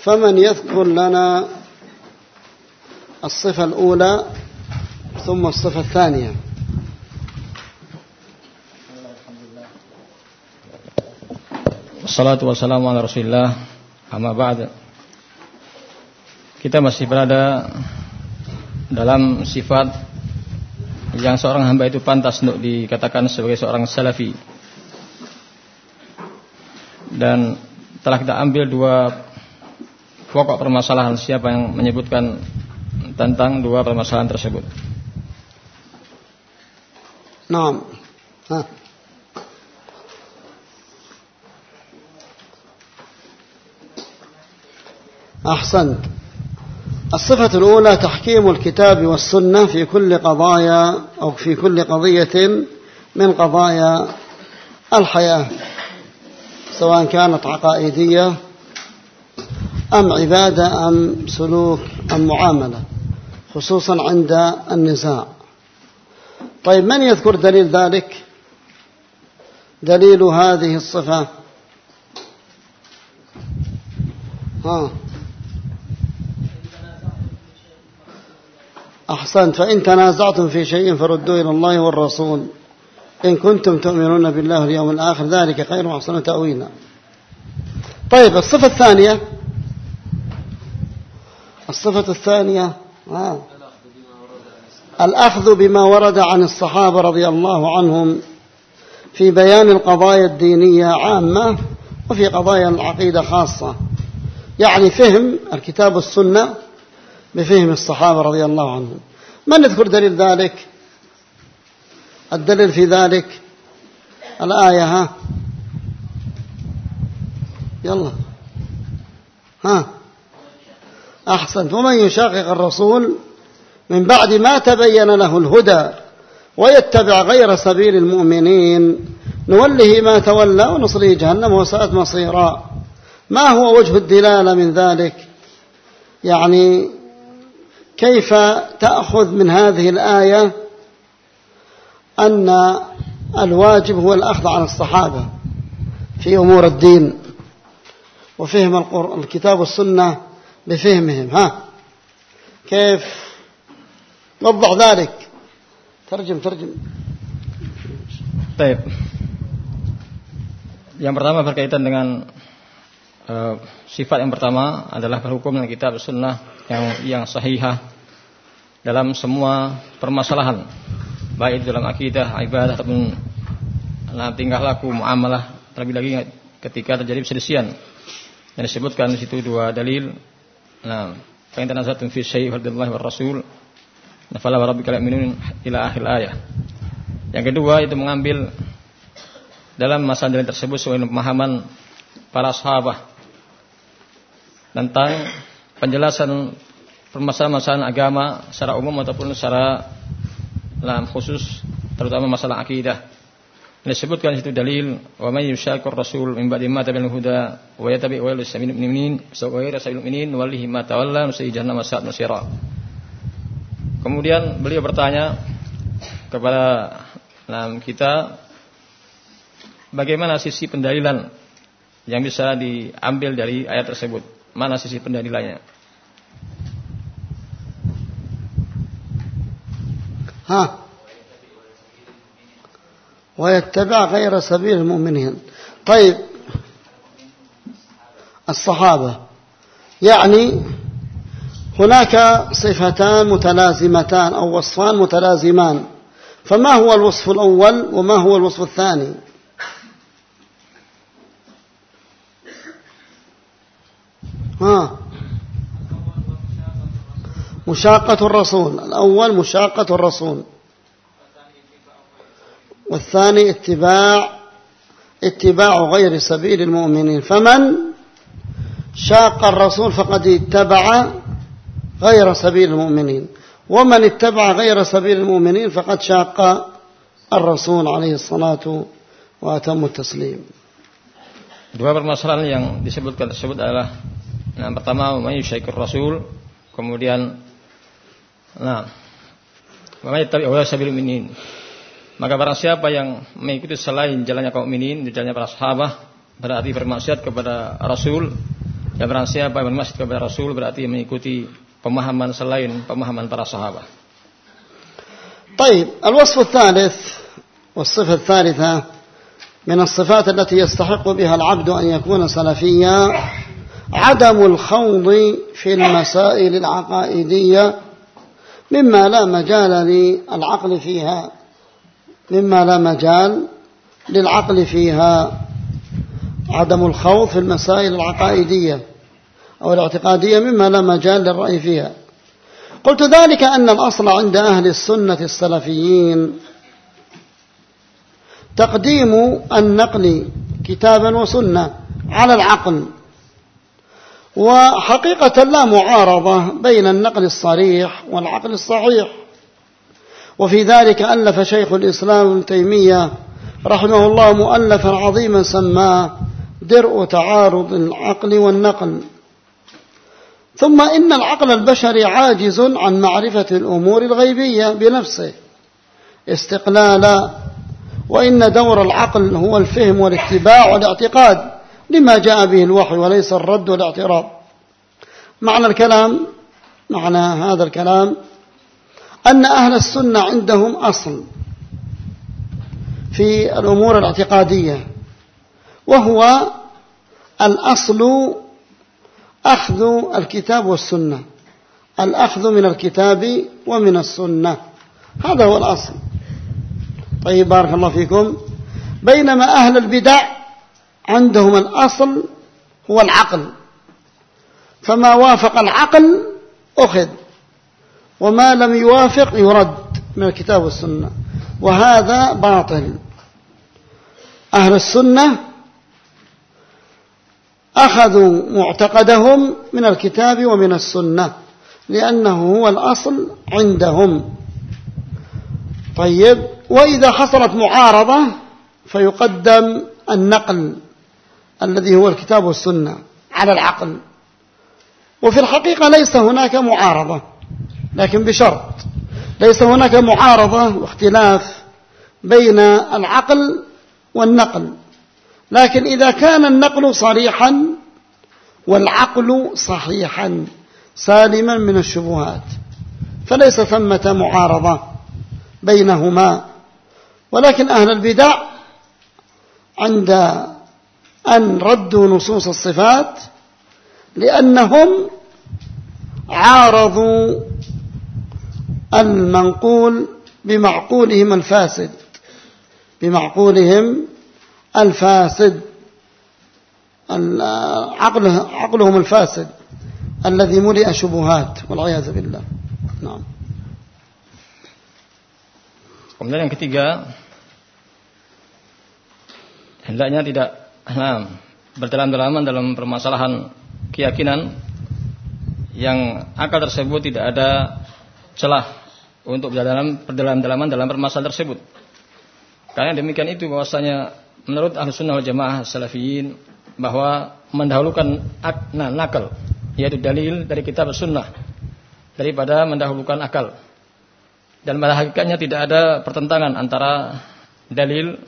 فمن يذكر لنا الصفة الأولى ثم الصفة الثانية Wassalatu wassalamu ala rasulillah Amma ba'd Kita masih berada Dalam sifat Yang seorang hamba itu pantas Untuk dikatakan sebagai seorang salafi Dan Telah kita ambil dua Pokok permasalahan Siapa yang menyebutkan Tentang dua permasalahan tersebut نعم ها أحسنت الصفة الأولى تحكيم الكتاب والسنة في كل قضايا أو في كل قضية من قضايا الحياة سواء كانت عقائدية أم عبادة أم سلوك أم معاملة خصوصا عند النزاع. طيب من يذكر دليل ذلك؟ دليل هذه الصفة. ها. أحسنت فإن تنازعتم في شيء فردوا إلى الله والرسول. إن كنتم تؤمنون بالله واليوم الآخر ذلك خير وأحسن تأويلا. طيب الصفة الثانية. الصفة الثانية آه. الأخذ بما ورد عن الصحابة رضي الله عنهم في بيان القضايا الدينية عامة وفي قضايا العقيدة خاصة. يعني فهم الكتاب والسنة بفهم الصحابة رضي الله عنهم. من نذكر دليل ذلك؟ الدليل في ذلك الآية ها؟ يلا. ها؟ أحسنت. ومن يشاقق الرسول من بعد ما تبين له الهدى ويتبع غير سبيل المؤمنين نوله ما تولى ونصره جهنم وساءت مصيرا. ما هو وجه الدلالة من ذلك؟ يعني كيف تأخذ من هذه الآية أن الواجب هو الأخذ عن الصحابة في أمور الدين وفهم الكتاب والسنة بفهمهم ها كيف وضع ذلك ترجم ترجم Baik. Yang pertama berkaitan dengan uh, sifat yang pertama adalah berhukum dengan kitab sunnah yang yang sahihah dalam semua permasalahan baik dalam akidah, ibadah ataupun dalam tingkah laku, muamalah terlebih lagi ketika terjadi perselisihan. Yang disebutkan di situ dua dalil. Nah, fa in tanaza'tum fi syai' fardullah war rasul Nafala wa rabbika minun ila akhir ayat. Yang kedua itu mengambil dalam masa dalil tersebut sesuai pemahaman para sahabat tentang penjelasan permasalahan-permasalahan agama secara umum ataupun secara dalam khusus terutama masalah akidah. Disebutkan itu dalil wa may yushakur rasul min ba'di ma tabayyana huda wa yatabi wa yusabil mu'minin wa ghayra sabil mu'minin wallahi ma tawalla nusayyi jahannam sa'at masira. Kemudian beliau bertanya kepada kita bagaimana sisi pendalilan yang bisa diambil dari ayat tersebut? Mana sisi pendalilannya? ها. ويتبع غير سبيل المؤمنين. طيب الصحابة يعني هناك صفتان متلازمتان أو وصفان متلازمان. فما هو الوصف الأول وما هو الوصف الثاني؟ ها. مشاقة الرسول. الأول مشاقة الرسول. والثاني اتباع اتباع غير سبيل المؤمنين. فمن شاق الرسول فقد اتبع غير سبيل المؤمنين. ومن اتبع غير سبيل المؤمنين فقد شاق الرسول عليه الصلاة وأتم التسليم. Dua permasalahan yang disebutkan tersebut adalah yang pertama menyusaikur Rasul, kemudian nah, tapi awal sabil minin. Maka barang siapa yang mengikuti selain jalannya kaum minin, jalannya para sahabat, berarti bermaksiat kepada Rasul. Dan barang siapa yang bermaksiat kepada Rasul berarti mengikuti pemahaman selain pemahaman para sahabat. طيب الوصف الثالث والصفة الثالثة من الصفات التي يستحق بها العبد أن يكون سلفيا عدم الخوض في المسائل العقائدية مما لا مجال للعقل فيها مما لا مجال للعقل فيها. عدم الخوض في المسائل العقائدية أو الاعتقادية مما لا مجال للرأي فيها. قلت ذلك أن الأصل عند أهل السنة السلفيين. تقديم النقل كتابا وسنة على العقل. وحقيقة لا معارضة بين النقل الصريح والعقل الصحيح. وفي ذلك ألف شيخ الإسلام ابن تيمية رحمه الله مؤلفا عظيما سماه درء تعارض العقل والنقل. ثم إن العقل البشري عاجز عن معرفة الأمور الغيبية بنفسه. استقلالا وإن دور العقل هو الفهم والاتباع والاعتقاد. لما جاء به الوحي وليس الرد والاعتراض. معنى الكلام معنى هذا الكلام أن أهل السنة عندهم أصل في الأمور الاعتقادية وهو الأصل أخذ الكتاب والسنة الأخذ من الكتاب ومن السنة. هذا هو الأصل. طيب بارك الله فيكم. بينما أهل البدع عندهم الأصل هو العقل. فما وافق العقل أخذ وما لم يوافق يرد من الكتاب والسنة. وهذا باطل. أهل السنة أخذوا معتقدهم من الكتاب ومن السنة لأنه هو الأصل عندهم. طيب وإذا حصلت معارضة فيقدم النقل. الذي هو الكتاب والسنة على العقل. وفي الحقيقة ليس هناك معارضة لكن بشرط. ليس هناك معارضة واختلاف بين العقل والنقل. لكن إذا كان النقل صريحا والعقل صحيحا سالما من الشبهات فليس ثمة معارضة بينهما. ولكن أهل البدع عند أن ردوا نصوص الصفات لأنهم عارضوا المنقول بمعقولهم الفاسد بمعقولهم الفاسد عقله عقلهم الفاسد الذي ملئ شبهات والعياذ بالله. نعم. Kemudian yang ketiga hendaknya tidak nah, berdalam-dalaman dalam permasalahan keyakinan yang akal tersebut tidak ada celah untuk berdalam-dalaman dalam permasalahan tersebut. Karena demikian itu bahwasanya menurut ahlu sunnah wal jamaah salafiyin bahwa mendahulukan akna nakal yaitu dalil dari kitab sunnah daripada mendahulukan akal dan pada hakikatnya tidak ada pertentangan antara dalil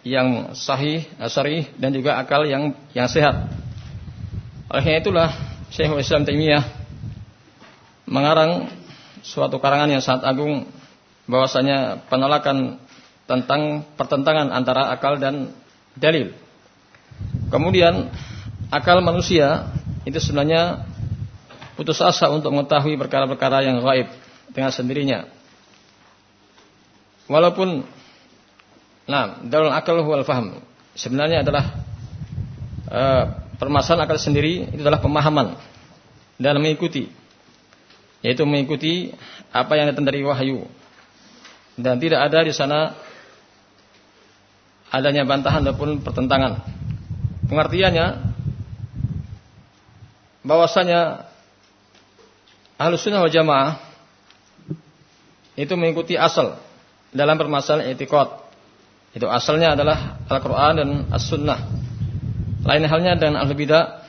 yang sahih, asari dan juga akal yang yang sehat. Oleh itulah Syekhul Islam Taimiyah mengarang suatu karangan yang sangat agung bahwasanya penolakan tentang pertentangan antara akal dan dalil. Kemudian akal manusia itu sebenarnya putus asa untuk mengetahui perkara-perkara yang gaib dengan sendirinya. Walaupun nah, dalam akal wal faham sebenarnya adalah uh, permasalahan akal sendiri itu adalah pemahaman dan mengikuti yaitu mengikuti apa yang datang dari wahyu dan tidak ada di sana adanya bantahan ataupun pertentangan. Pengertiannya bahwasanya Ahlus Sunnah wal Jamaah itu mengikuti asal dalam permasalahan etikot. Itu asalnya adalah Al-Qur'an dan As-Sunnah. Lain halnya dengan ahli bidah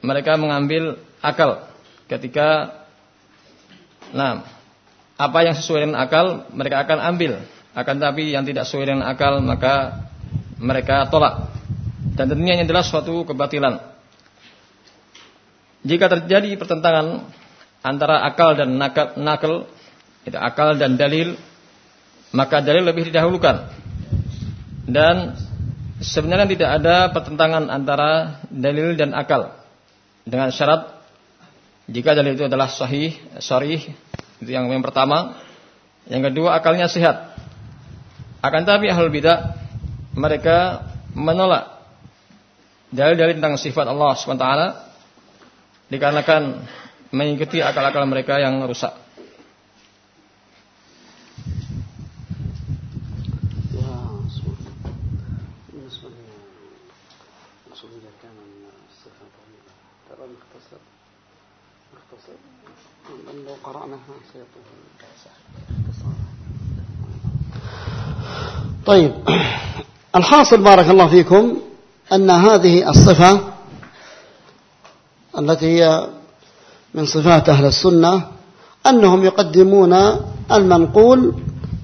mereka mengambil akal ketika nah apa yang sesuai dengan akal mereka akan ambil akan tapi yang tidak sesuai dengan akal maka mereka tolak. dan tentunya ini adalah suatu kebatilan. Jika terjadi pertentangan antara akal dan nakal, nakal itu akal dan dalil, maka dalil lebih didahulukan. Dan sebenarnya tidak ada pertentangan antara dalil dan akal dengan syarat jika dalil itu adalah sahih, sharih, itu yang yang pertama. Yang kedua akalnya sehat. Akan tapi ahlul bidah mereka menolak dalil-dalil tentang sifat Allah SWT dikarenakan mengikuti akal-akal mereka yang rusak. طيب. الحاصل بارك الله فيكم أن هذه الصفة التي هي من صفات أهل السنة أنهم يقدمون المنقول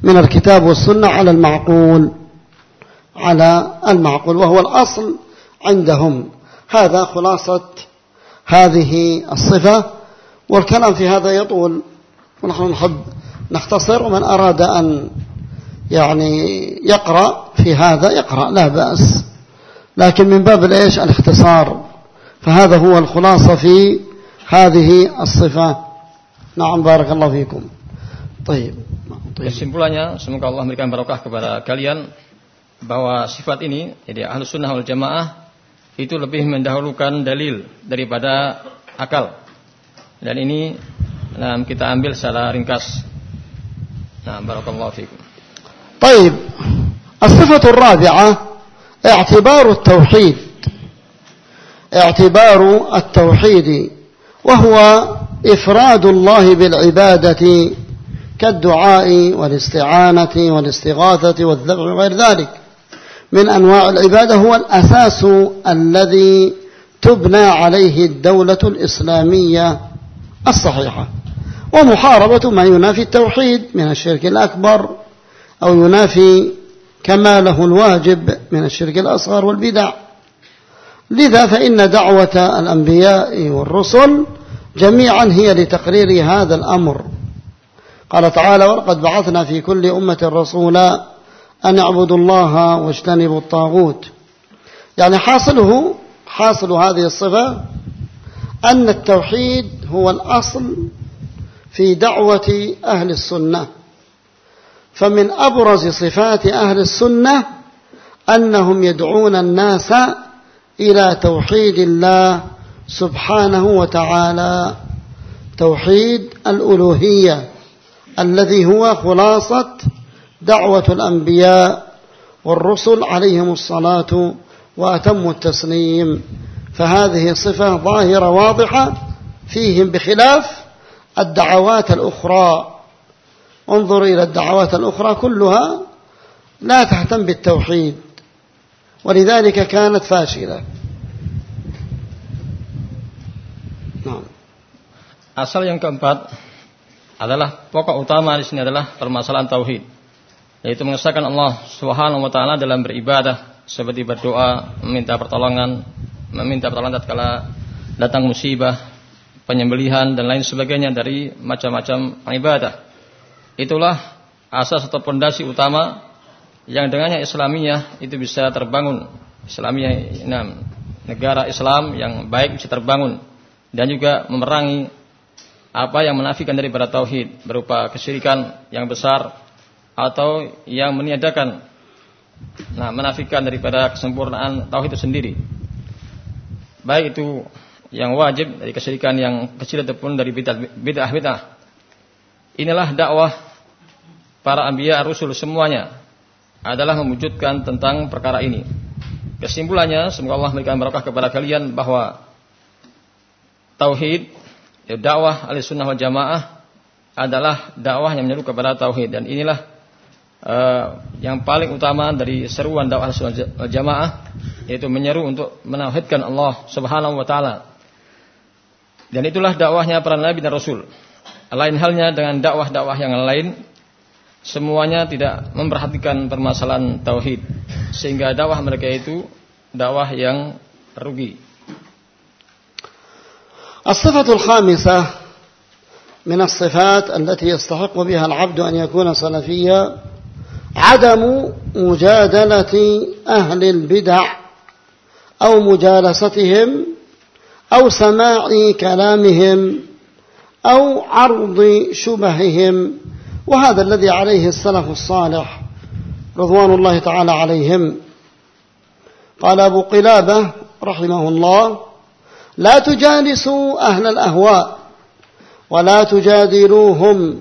من الكتاب والسنة على المعقول على المعقول وهو الأصل عندهم. هذا خلاصة هذه الصفة والكلام في هذا يطول ونحن نحب نختصر ومن أراد أن يعني يقرأ في هذا يقرأ لا بأس لكن من باب الإيش الاختصار فهذا هو الخلاصة في هذه الصفة نعم بارك الله فيكم طيب Kesimpulannya, semoga Allah memberikan barokah kepada kalian bahwa sifat ini, jadi ahlu sunnah wal jamaah itu lebih mendahulukan dalil daripada akal. Dan ini nah, kita ambil secara ringkas. Nah, barakallahu fikum. طيب الصفة الرابعة اعتبار التوحيد اعتبار التوحيد وهو إفراد الله بالعبادة كالدعاء والاستعانة والاستغاثة والذبح وغير ذلك من أنواع العبادة هو الأساس الذي تبنى عليه الدولة الإسلامية الصحيحة. ومحاربة ما ينافي التوحيد من الشرك الأكبر أو ينافي كماله الواجب من الشرك الأصغر والبدع. لذا فإن دعوة الأنبياء والرسل جميعا هي لتقرير هذا الأمر. قال تعالى ولقد بعثنا في كل أمة رسولا أن اعبدوا الله واجتنبوا الطاغوت. يعني حاصله حاصل هذه الصفة أن التوحيد هو الأصل في دعوة أهل السنة. فمن أبرز صفات أهل السنة أنهم يدعون الناس إلى توحيد الله سبحانه وتعالى. توحيد الألوهية الذي هو خلاصة دعوة الأنبياء والرسل عليهم الصلاة وأتم التسليم. فهذه صفة ظاهرة واضحة فيهم بخلاف الدعوات الأخرى انظر إلى الدعوات الأخرى كلها لا تهتم بالتوحيد ولذلك كانت فاشلة نعم Asal yang keempat adalah pokok utama di sini adalah permasalahan tauhid, yaitu mengesahkan Allah Subhanahu wa taala dalam beribadah seperti berdoa, meminta pertolongan, meminta pertolongan tatkala datang musibah, penyembelihan dan lain sebagainya dari macam-macam ibadah. Itulah asas atau pondasi utama yang dengannya Islamiyah itu bisa terbangun. Islamiyah enam negara Islam yang baik bisa terbangun dan juga memerangi apa yang menafikan daripada tauhid berupa kesyirikan yang besar atau yang meniadakan nah menafikan daripada kesempurnaan tauhid itu sendiri. Baik itu yang wajib dari kesyirikan yang kecil ataupun dari bid'ah bid'ah. Inilah dakwah para anbiya rasul semuanya adalah mewujudkan tentang perkara ini. Kesimpulannya, semoga Allah memberikan barakah kepada kalian bahwa tauhid, ya, dakwah al-sunnah wal jamaah adalah dakwah yang menyeru kepada tauhid dan inilah uh, yang paling utama dari seruan dakwah al-sunnah wal jamaah yaitu menyeru untuk menauhidkan Allah Subhanahu wa taala. Dan itulah dakwahnya para nabi dan rasul. Lain halnya dengan dakwah-dakwah yang lain semuanya tidak memperhatikan permasalahan tauhid sehingga dakwah mereka itu dakwah yang rugi. الصفة الخامسة من الصفات التي يستحق بها العبد أن يكون سلفيا عدم مجادلة أهل البدع أو مجالستهم أو سماع كلامهم أو عرض شبههم وهذا الذي عليه السلف الصالح رضوان الله تعالى عليهم. قال أبو قلابة رحمه الله لا تجالسوا أهل الأهواء ولا تجادلوهم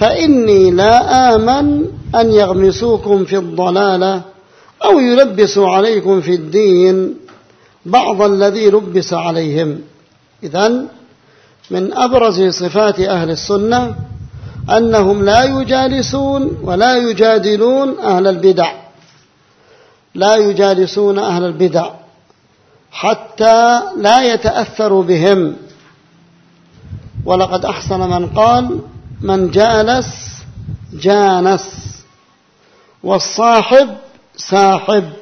فإني لا آمن أن يغمسوكم في الضلالة أو يلبسوا عليكم في الدين بعض الذي لبس عليهم. إذن من أبرز صفات أهل السنة أنهم لا يجالسون ولا يجادلون أهل البدع. لا يجالسون أهل البدع حتى لا يتأثروا بهم. ولقد أحسن من قال من جالس جانس. والصاحب ساحب.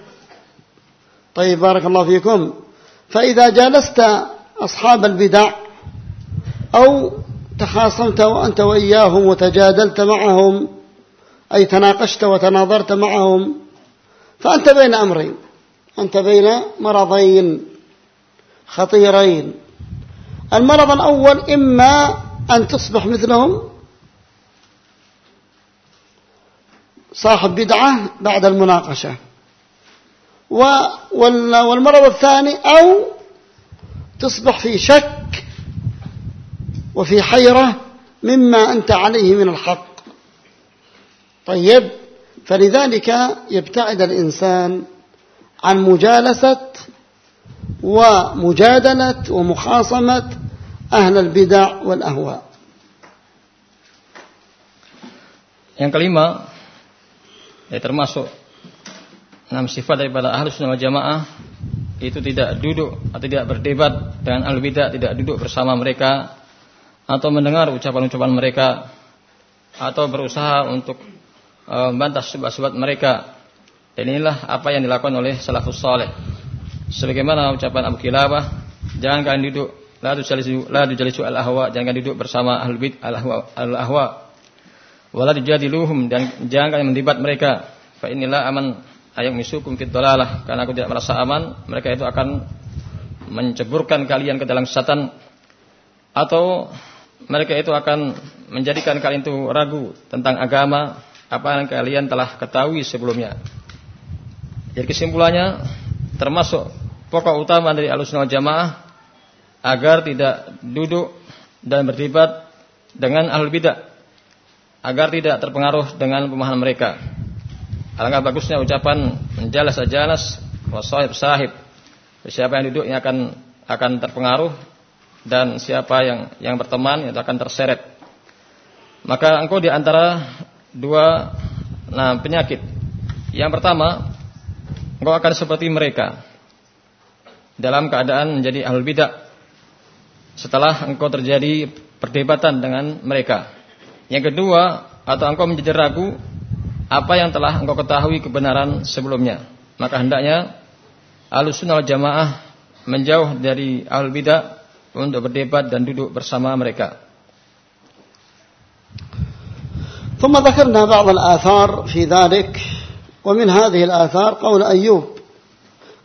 طيب بارك الله فيكم. فإذا جالست أصحاب البدع أو تخاصمت وأنت وإياهم وتجادلت معهم أي تناقشت وتناظرت معهم فأنت بين أمرين. أنت بين مرضين خطيرين. المرض الأول إما أن تصبح مثلهم صاحب بدعة بعد المناقشة. والمرض الثاني أو تصبح في شك وفي حيرة مما أنت عليه من الحق. طيب فلذلك يبتعد الإنسان عن مجالسة ومجادلة ومخاصمة أهل البدع والأهواء. Yang kelima, ya termasuk enam sifat daripada ahlu sunnah jamaah itu tidak duduk atau tidak berdebat dengan ahlu bidah, tidak duduk bersama mereka atau mendengar ucapan-ucapan mereka atau berusaha untuk uh, membantah sebab-sebab mereka. Dan inilah apa yang dilakukan oleh salafus saleh. Sebagaimana ucapan Abu Kilabah, jangan kalian duduk la tujalisu la tujalisu al ahwa, jangan duduk bersama ahlul bid al ahwa al ahwa. Wala tujadiluhum dan jangan kalian mendebat mereka. Fa inilah aman ayam misukum fit dalalah, karena aku tidak merasa aman, mereka itu akan menceburkan kalian ke dalam kesesatan atau mereka itu akan menjadikan kalian itu ragu tentang agama apa yang kalian telah ketahui sebelumnya. Jadi kesimpulannya termasuk pokok utama dari alusna jamaah agar tidak duduk dan berdebat dengan ahlul bidah agar tidak terpengaruh dengan pemahaman mereka. Alangkah bagusnya ucapan menjalas ajalas wasahib sahib. Siapa yang duduk yang akan akan terpengaruh dan siapa yang yang berteman itu akan terseret. Maka engkau di antara dua nah penyakit. Yang pertama, engkau akan seperti mereka dalam keadaan menjadi ahlul bidah setelah engkau terjadi perdebatan dengan mereka. Yang kedua, atau engkau menjadi ragu apa yang telah engkau ketahui kebenaran sebelumnya. Maka hendaknya Ahlussunnah Jamaah menjauh dari ahlul bidah untuk berdebat dan duduk bersama mereka. ثم ذكرنا بعض الآثار في ذلك ومن هذه الآثار قول أيوب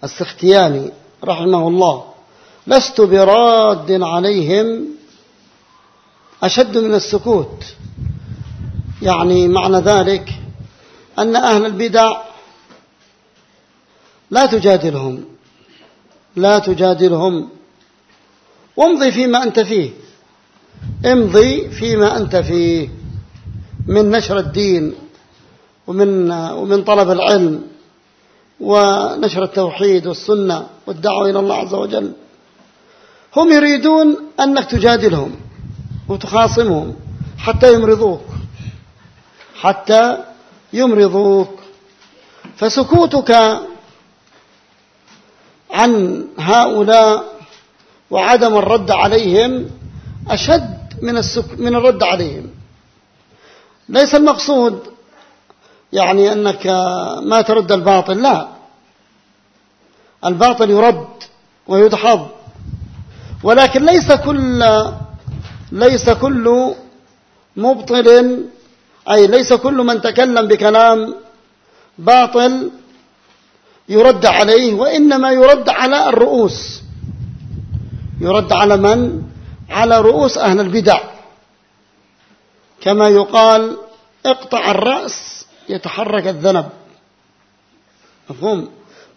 السختياني رحمه الله لست براد عليهم أشد من السكوت. يعني معنى ذلك أن أهل البدع لا تجادلهم لا تجادلهم. وامضي فيما أنت فيه. امضي فيما أنت فيه. من نشر الدين ومن ومن طلب العلم ونشر التوحيد والسنة والدعوة إلى الله عز وجل. هم يريدون أنك تجادلهم. وتخاصمهم حتى يمرضوك. حتى يمرضوك. فسكوتك عن هؤلاء وعدم الرد عليهم أشد من السك من الرد عليهم. ليس المقصود يعني أنك ما ترد الباطل لا. الباطل يرد ويدحض. ولكن ليس كل ليس كل مبطل أي ليس كل من تكلم بكلام باطل يرد عليه وإنما يرد على الرؤوس. يرد على من؟ على رؤوس أهل البدع. كما يقال اقطع الرأس يتحرك الذنب. مفهوم؟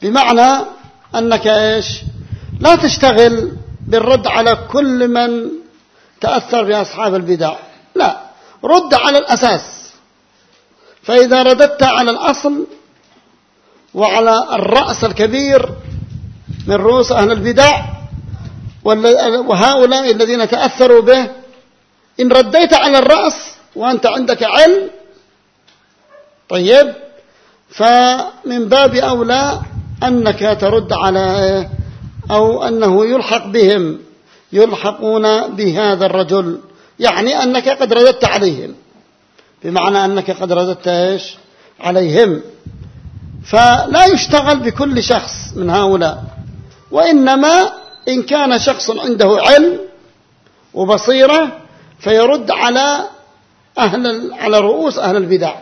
بمعنى أنك إيش؟ لا تشتغل بالرد على كل من تأثر بأصحاب البدع. لا رد على الأساس. فإذا رددت على الأصل وعلى الرأس الكبير من رؤوس أهل البدع وهؤلاء الذين تأثروا به إن رديت على الرأس وأنت عندك علم طيب فمن باب أولى أنك ترد على أو أنه يلحق بهم. يلحقون بهذا الرجل. يعني أنك قد رددت عليهم. بمعنى أنك قد رددت إيش؟ عليهم. فلا يشتغل بكل شخص من هؤلاء. وإنما إن كان شخص عنده علم وبصيرة فيرد على أهل على رؤوس أهل البدع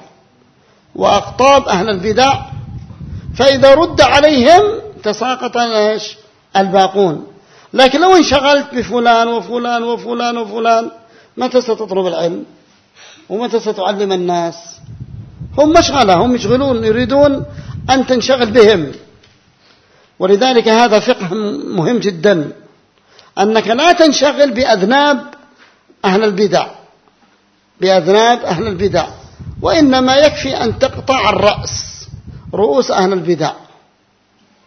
وأقطاب أهل البدع. فإذا رد عليهم تساقط الباقون. لكن لو انشغلت بفلان وفلان وفلان وفلان متى ستطلب العلم؟ ومتى ستعلم الناس؟ هم مشغلة هم يشغلون يريدون أن تنشغل بهم. ولذلك هذا فقه مهم جدا أنك لا تنشغل بأذناب أهل البدع. بأذناب أهل البدع. وإنما يكفي أن تقطع الرأس رؤوس أهل البدع.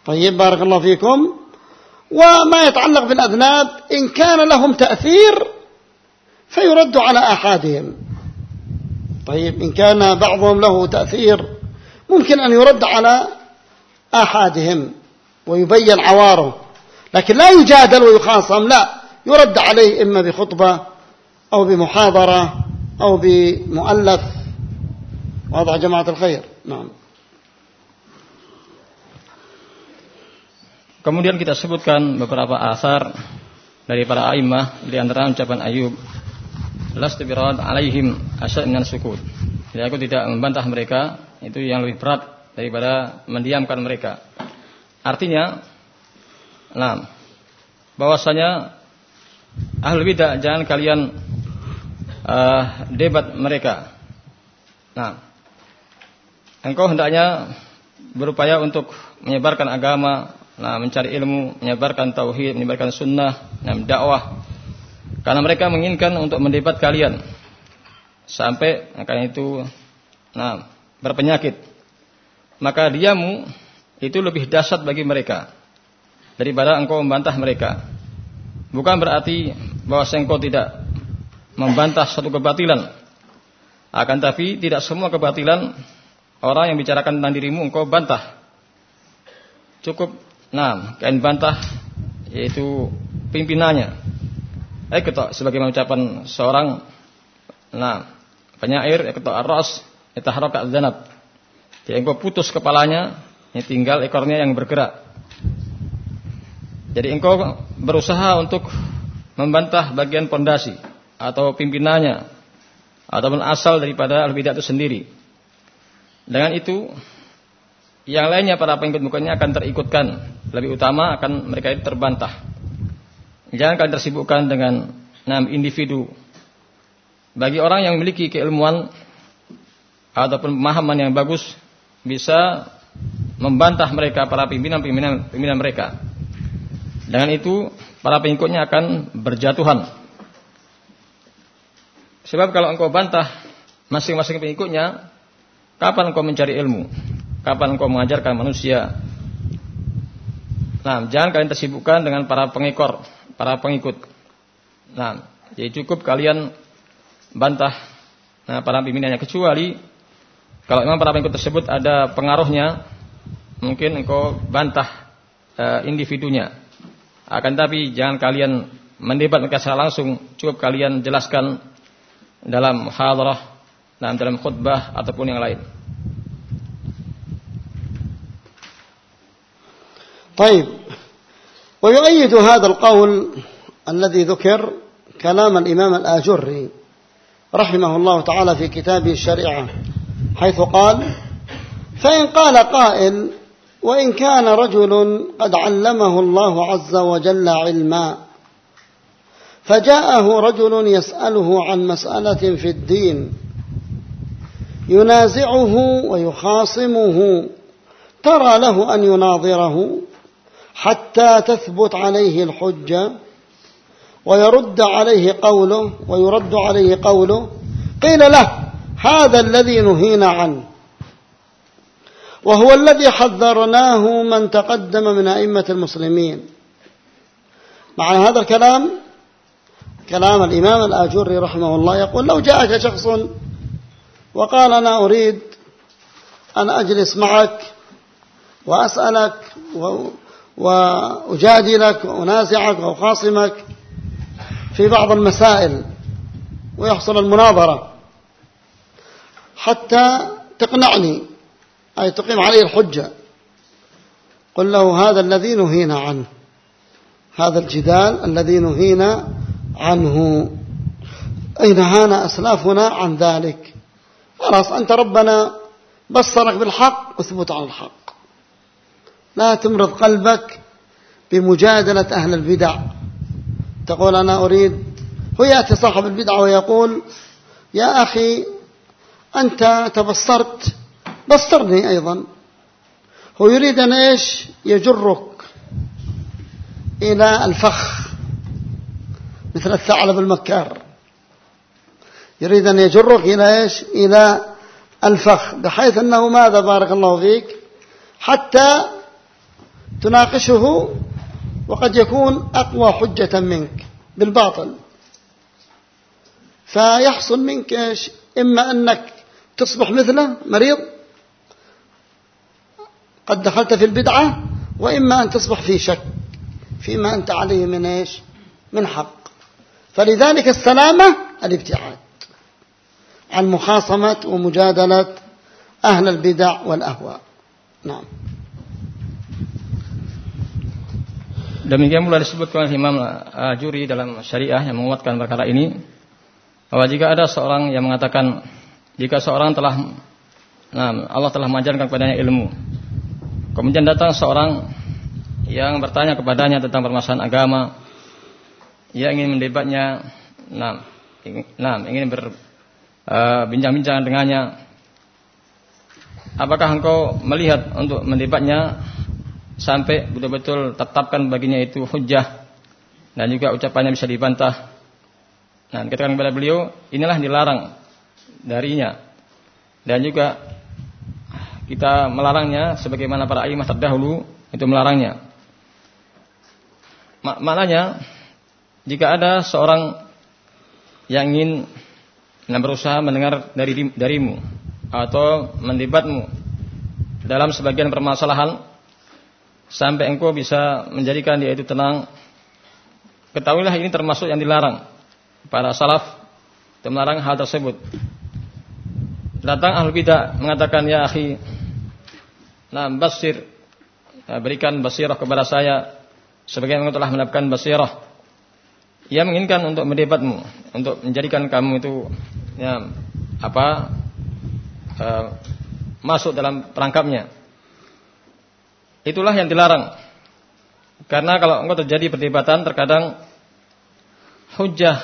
طيب بارك الله فيكم. وما يتعلق بالأذناب إن كان لهم تأثير فيرد على أحدهم. طيب إن كان بعضهم له تأثير ممكن أن يرد على أحدهم ويبين عواره لكن لا يجادل ويخاصم لا يرد عليه إما بخطبة أو بمحاضرة أو بمؤلف. وضع جماعة الخير؟ نعم. Kemudian kita sebutkan beberapa asar dari para a'immah di antara ucapan Ayub lastu birad alaihim asyad minan sukut. Jadi aku tidak membantah mereka itu yang lebih berat daripada mendiamkan mereka. Artinya nah bahwasanya ahli bidah jangan kalian uh, debat mereka. Nah, engkau hendaknya berupaya untuk menyebarkan agama nah mencari ilmu, menyebarkan tauhid, menyebarkan sunnah, dan dakwah. Karena mereka menginginkan untuk mendebat kalian sampai makanya itu nah berpenyakit. Maka diamu itu lebih dahsyat bagi mereka daripada engkau membantah mereka. Bukan berarti bahwa engkau tidak membantah satu kebatilan. Akan tapi tidak semua kebatilan orang yang bicarakan tentang dirimu engkau bantah. Cukup Nah, kain bantah yaitu pimpinannya. Eh ketok sebagai ucapan seorang nah penyair ya ketok arras itaharaka zanab. Jadi engkau putus kepalanya, ini tinggal ekornya yang bergerak. Jadi engkau berusaha untuk membantah bagian pondasi atau pimpinannya ataupun asal daripada al-bidah itu sendiri. Dengan itu yang lainnya para pengikut bukannya akan terikutkan. Lebih utama akan mereka itu terbantah. Jangan kalian tersibukkan dengan enam individu. Bagi orang yang memiliki keilmuan ataupun pemahaman yang bagus bisa membantah mereka para pimpinan-pimpinan pimpinan mereka. Dengan itu para pengikutnya akan berjatuhan. Sebab kalau engkau bantah masing-masing pengikutnya, kapan engkau mencari ilmu? Kapan engkau mengajarkan manusia? Nah, jangan kalian tersibukkan dengan para pengekor, para pengikut. Nah, jadi cukup kalian bantah nah, para pimpinannya kecuali kalau memang para pengikut tersebut ada pengaruhnya, mungkin engkau bantah e, individunya. Akan tapi jangan kalian mendebat mereka secara langsung, cukup kalian jelaskan dalam hadrah, dalam khutbah ataupun yang lain. طيب. ويؤيد هذا القول الذي ذكر كلام الإمام الآجري رحمه الله تعالى في كتابه الشريعة حيث قال فإن قال قائل وإن كان رجل قد علمه الله عز وجل علما فجاءه رجل يسأله عن مسألة في الدين ينازعه ويخاصمه ترى له أن يناظره حتى تثبت عليه الحجة ويرد عليه قوله ويرد عليه قوله قيل له هذا الذي نهينا عنه. وهو الذي حذرناه من تقدم من أئمة المسلمين. معنى هذا الكلام كلام الإمام الآجري رحمه الله يقول لو جاءك شخص وقال أنا أريد أن أجلس معك وأسألك وأجادلك وأنازعك وأخاصمك في بعض المسائل ويحصل المناظرة. حتى تقنعني أي تقيم عليه الحجة. قل له هذا الذي نهينا عنه. هذا الجدال الذي نهينا عنه. أي نهانا أسلافنا عن ذلك. خلاص أنت ربنا بصرك بالحق أثبت على الحق. لا تمرض قلبك بمجادلة أهل البدع. تقول أنا أريد هو يأتي صاحب البدعة ويقول يا أخي أنت تبصرت بصرني أيضا. هو يريد أن إيش؟ يجرك إلى الفخ مثل الثعلب المكار. يريد أن يجرك إلى إيش؟ إلى الفخ بحيث أنه ماذا بارك الله فيك؟ حتى تناقشه وقد يكون أقوى حجة منك بالباطل. فيحصل منك إيش؟ إما أنك تصبح مثله مريض قد دخلت في البدعة وإما أن تصبح في شك فيما أنت عليه من إيش؟ من حق. فلذلك السلامة الابتعاد عن مخاصمة ومجادلة أهل البدع والأهواء. نعم. Demikian pula disebutkan Imam Juri dalam syariah yang menguatkan perkara ini bahwa jika ada seorang yang mengatakan jika seorang telah nah, Allah telah mengajarkan kepadanya ilmu kemudian datang seorang yang bertanya kepadanya tentang permasalahan agama ia ingin mendebatnya nah, ingin, nah, ingin berbincang-bincang uh, dengannya apakah engkau melihat untuk mendebatnya sampai betul-betul tetapkan baginya itu hujah dan juga ucapannya bisa dibantah. Nah, katakan kepada beliau, inilah dilarang darinya. Dan juga kita melarangnya sebagaimana para imam terdahulu itu melarangnya. Mak maknanya jika ada seorang yang ingin berusaha mendengar dari darimu atau mendebatmu dalam sebagian permasalahan sampai engkau bisa menjadikan dia itu tenang. Ketahuilah ini termasuk yang dilarang. Para salaf itu melarang hal tersebut. Datang ahlu bidah mengatakan ya akhi, nah basir, nah, berikan basirah kepada saya sebagian engkau telah mendapatkan basirah. Ia menginginkan untuk mendebatmu, untuk menjadikan kamu itu ya apa uh, masuk dalam perangkapnya. Itulah yang dilarang. Karena kalau engkau terjadi perdebatan terkadang hujah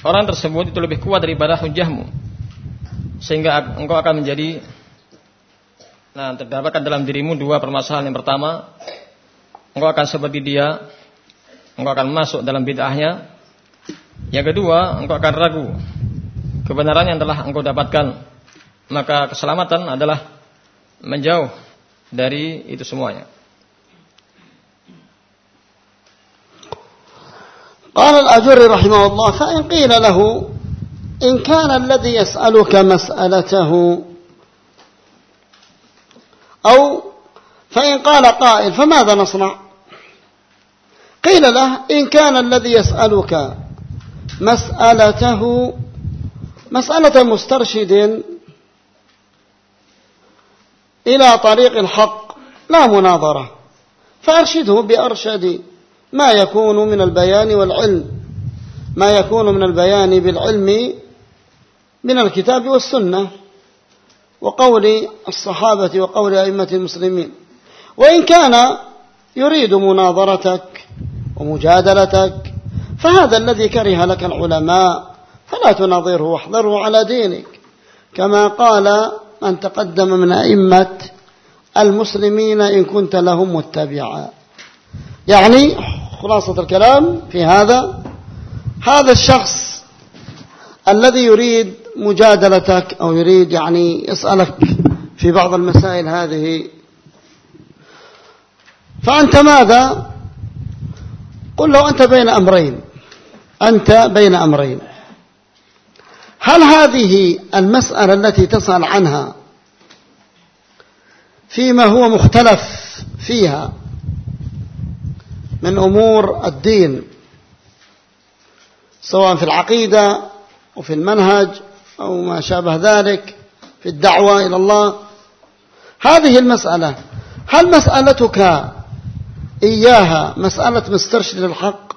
orang tersebut itu lebih kuat daripada hujahmu. Sehingga engkau akan menjadi nah terdapatkan dalam dirimu dua permasalahan. Yang pertama, engkau akan seperti dia, engkau akan masuk dalam bid'ahnya. Yang kedua, engkau akan ragu kebenaran yang telah engkau dapatkan. Maka keselamatan adalah menjauh dari itu semuanya. قال الأجر رحمه الله فإن قيل له إن كان الذي يسألك مسألته أو فإن قال قائل فماذا نصنع قيل له إن كان الذي يسألك مسألته مسألة مسترشد إلى طريق الحق لا مناظرة. فأرشده بأرشد ما يكون من البيان والعلم ما يكون من البيان بالعلم من الكتاب والسنة وقول الصحابة وقول أئمة المسلمين. وإن كان يريد مناظرتك ومجادلتك فهذا الذي كره لك العلماء فلا تناظره واحذره على دينك. كما قال من تقدم من أئمة المسلمين إن كنت لهم متبعا. يعني خلاصة الكلام في هذا هذا الشخص الذي يريد مجادلتك أو يريد يعني يسألك في بعض المسائل هذه فأنت ماذا؟ قل له أنت بين أمرين. أنت بين أمرين. هل هذه المسألة التي تسأل عنها فيما هو مختلف فيها من أمور الدين سواء في العقيدة وفي المنهج أو ما شابه ذلك في الدعوة إلى الله؟ هذه المسألة هل مسألتك إياها مسألة مسترشد للحق؟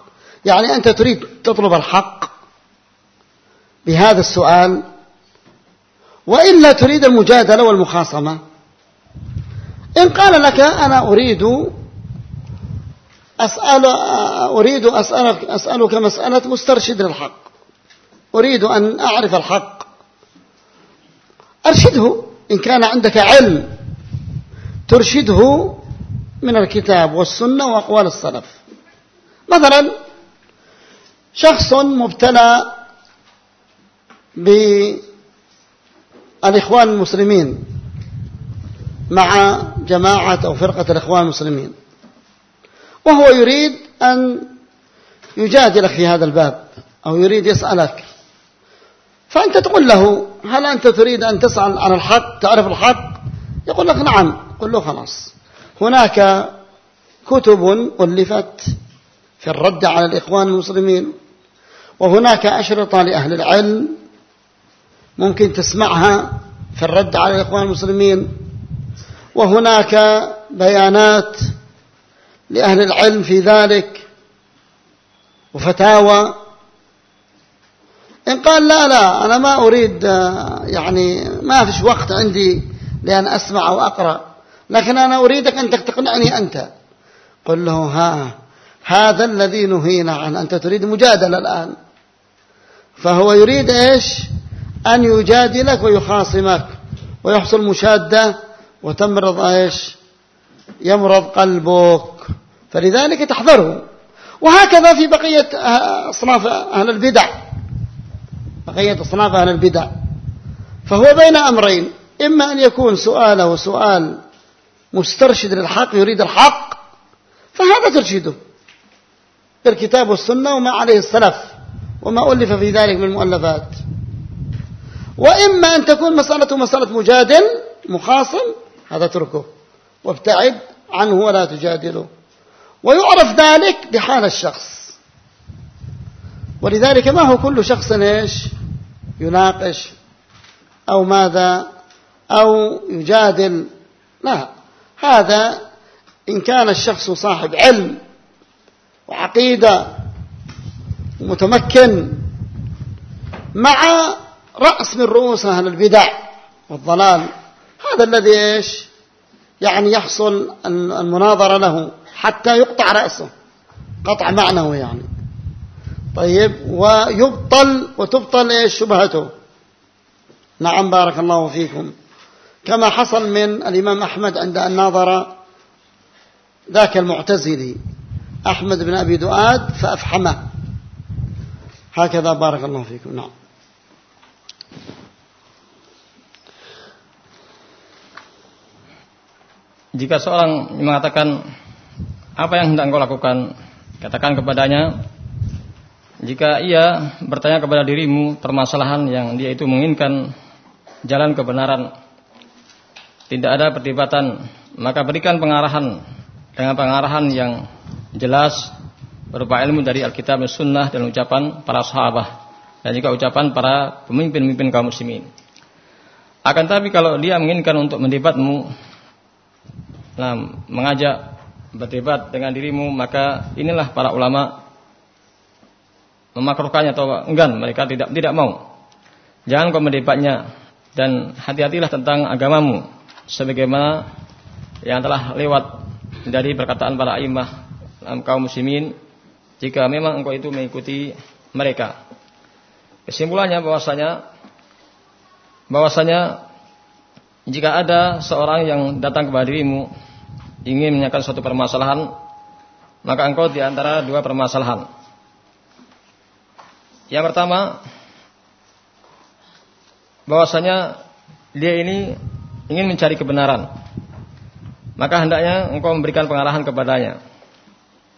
يعني أنت تريد تطلب الحق بهذا السؤال وإلا تريد المجادلة والمخاصمة. إن قال لك أنا أريد أسأل أريد أسألك, أسألك مسألة مسترشد للحق. أريد أن أعرف الحق. أرشده إن كان عندك علم ترشده من الكتاب والسنة وأقوال السلف. مثلا شخص مبتلى بالإخوان المسلمين مع جماعة أو فرقة الإخوان المسلمين. وهو يريد أن يجادلك في هذا الباب أو يريد يسألك. فأنت تقول له هل أنت تريد أن تسأل عن الحق؟ تعرف الحق؟ يقول لك نعم. قل له خلاص. هناك كتب ألفت في الرد على الإخوان المسلمين وهناك أشرطة لأهل العلم ممكن تسمعها في الرد على الإخوان المسلمين. وهناك بيانات لأهل العلم في ذلك وفتاوى. إن قال لا لا أنا ما أريد يعني ما فيش وقت عندي لأن أسمع وأقرأ لكن أنا أريدك أن تقنعني أنت. قل له ها هذا الذي نهينا عنه أنت تريد مجادلة الآن. فهو يريد إيش؟ أن يجادلك ويخاصمك ويحصل مشادة وتمرض إيش؟ يمرض قلبك. فلذلك تحذره. وهكذا في بقية أصناف أهل البدع. بقية أصناف أهل البدع. فهو بين أمرين. إما أن يكون سؤاله سؤال مسترشد للحق يريد الحق فهذا ترشده بالكتاب والسنة وما عليه السلف وما ألف في ذلك من المؤلفات. وإما أن تكون مسألة مسألة مجادل مخاصم هذا تركه وابتعد عنه ولا تجادله. ويعرف ذلك بحال الشخص. ولذلك ما هو كل شخص إيش؟ يناقش أو ماذا؟ أو يجادل. لا هذا إن كان الشخص صاحب علم وعقيدة متمكن مع رأس من رؤوس أهل البدع والضلال. هذا الذي إيش؟ يعني يحصل المناظرة له حتى يقطع رأسه قطع معنوي يعني. طيب ويبطل وتبطل إيش؟ شبهته. نعم بارك الله فيكم. كما حصل من الإمام أحمد عند أن ناظر ذاك المعتزلي أحمد بن أبي دؤاد فأفحمه. هكذا بارك الله فيكم. نعم. Jika seorang mengatakan apa yang hendak engkau lakukan, katakan kepadanya, jika ia bertanya kepada dirimu permasalahan yang dia itu menginginkan jalan kebenaran, tidak ada perdebatan, maka berikan pengarahan dengan pengarahan yang jelas berupa ilmu dari Alkitab dan Sunnah dan ucapan para sahabat dan juga ucapan para pemimpin-pemimpin kaum muslimin. Akan tapi kalau dia menginginkan untuk mendebatmu, nah, mengajak berdebat dengan dirimu maka inilah para ulama memakruhkannya atau enggan mereka tidak tidak mau. Jangan kau mendebatnya dan hati-hatilah tentang agamamu sebagaimana yang telah lewat dari perkataan para imam kaum muslimin jika memang engkau itu mengikuti mereka. Kesimpulannya bahwasanya bahwasanya jika ada seorang yang datang kepada dirimu ingin menanyakan suatu permasalahan, maka engkau di antara dua permasalahan. Yang pertama, bahwasanya dia ini ingin mencari kebenaran. Maka hendaknya engkau memberikan pengarahan kepadanya.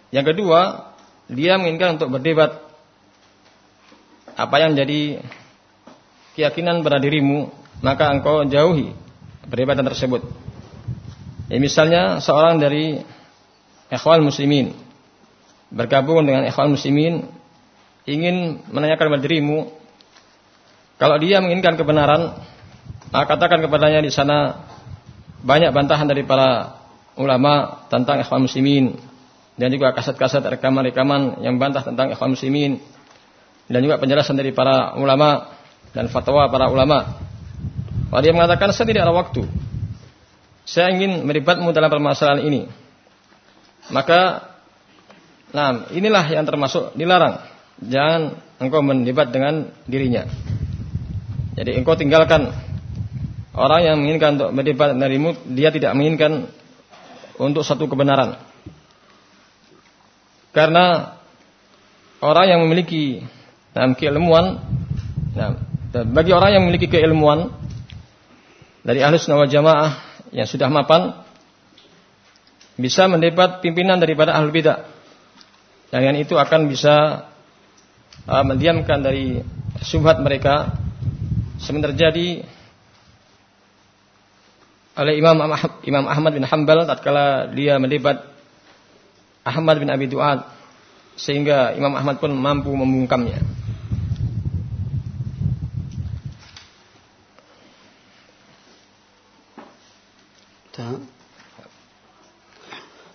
Yang kedua, dia menginginkan untuk berdebat apa yang menjadi keyakinan pada dirimu, maka engkau jauhi perdebatan tersebut. Ya, misalnya seorang dari ikhwan muslimin bergabung dengan ikhwan muslimin ingin menanyakan kepada dirimu kalau dia menginginkan kebenaran maka katakan kepadanya di sana banyak bantahan dari para ulama tentang ikhwan muslimin dan juga kaset-kaset rekaman-rekaman yang bantah tentang ikhwan muslimin dan juga penjelasan dari para ulama dan fatwa para ulama. Kalau dia mengatakan saya tidak ada waktu, saya ingin meribatmu dalam permasalahan ini. Maka, nah inilah yang termasuk dilarang. Jangan engkau mendebat dengan dirinya. Jadi engkau tinggalkan orang yang menginginkan untuk mendebat darimu, dia tidak menginginkan untuk satu kebenaran. Karena orang yang memiliki nah, keilmuan, nah, bagi orang yang memiliki keilmuan dari ahlus wal jamaah yang sudah mapan bisa mendebat pimpinan daripada ahli bidah. Dan yang itu akan bisa uh, mendiamkan dari subhat mereka sementara terjadi oleh Imam Imam Ahmad bin Hambal tatkala dia mendebat Ahmad bin Abi Duad sehingga Imam Ahmad pun mampu membungkamnya.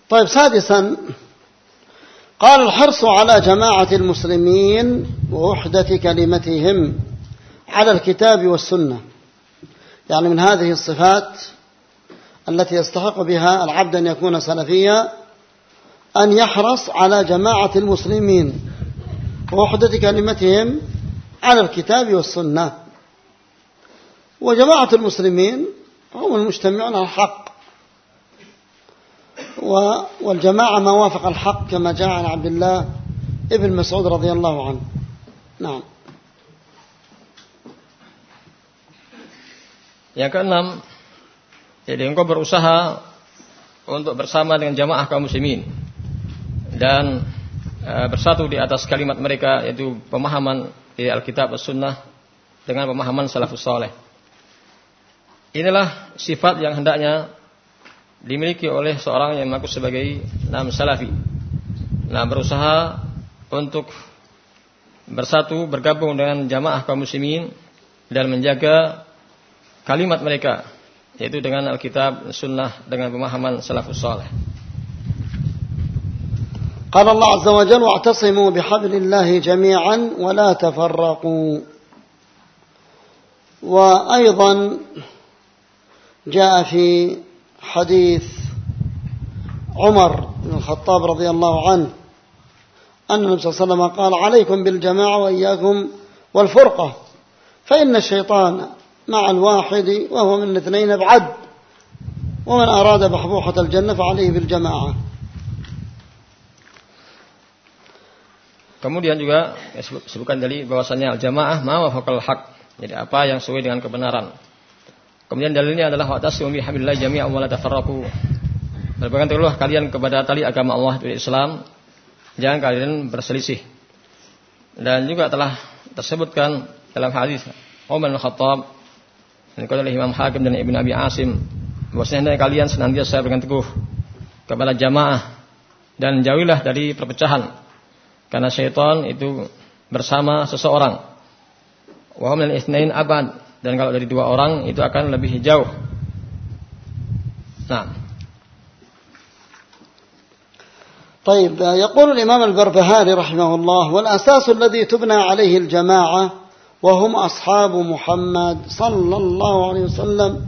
طيب سادسا قال الحرص على جماعة المسلمين ووحدة كلمتهم على الكتاب والسنة. يعني من هذه الصفات التي يستحق بها العبد أن يكون سلفيا أن يحرص على جماعة المسلمين ووحدة كلمتهم على الكتاب والسنة. وجماعة المسلمين هم المجتمعون على الحق. والجماعة ما وافق الحق كما جاء عن عبد الله ابن مسعود رضي الله عنه نعم Yang keenam, jadi engkau berusaha untuk bersama dengan jamaah kaum muslimin dan e, bersatu di atas kalimat mereka yaitu pemahaman di Alkitab dan Sunnah dengan pemahaman salafus saleh. Inilah sifat yang hendaknya dimiliki oleh seorang yang mengaku sebagai nam salafi. Nah, berusaha untuk bersatu bergabung dengan jamaah kaum muslimin dan menjaga kalimat mereka yaitu dengan Alkitab, Sunnah dengan pemahaman salafus saleh. قال الله عز وجل واعتصموا بحبل الله جميعا ولا تفرقوا وأيضا جاء في حديث عمر بن الخطاب رضي الله عنه أن النبي صلى الله عليه وسلم قال عليكم بالجماعة وإياكم والفرقة فإن الشيطان مع الواحد وهو من الاثنين ابعد ومن أراد بحبوحة الجنة فعليه بالجماعة Kemudian juga sebutkan dari bahwasanya al-jamaah ma wafaqal haq. Jadi apa yang sesuai dengan kebenaran. Kemudian dalilnya adalah wa'tasimu bihablillah jami'an wa la tafarraqu. Berpegang teguhlah kalian kepada tali agama Allah itu Islam, jangan kalian berselisih. Dan juga telah tersebutkan dalam hadis Umar bin Khattab dan oleh Imam Hakim dan Ibn Abi Asim bahwasanya kalian senantiasa berpegang teguh kepada jamaah dan jauhilah dari perpecahan karena syaitan itu bersama seseorang wa hum abad dan kalau dari dua orang itu akan lebih jauh. Nah. طيب يقول الإمام البربهاري رحمه الله والأساس الذي تبنى عليه الجماعة وهم أصحاب محمد صلى الله عليه وسلم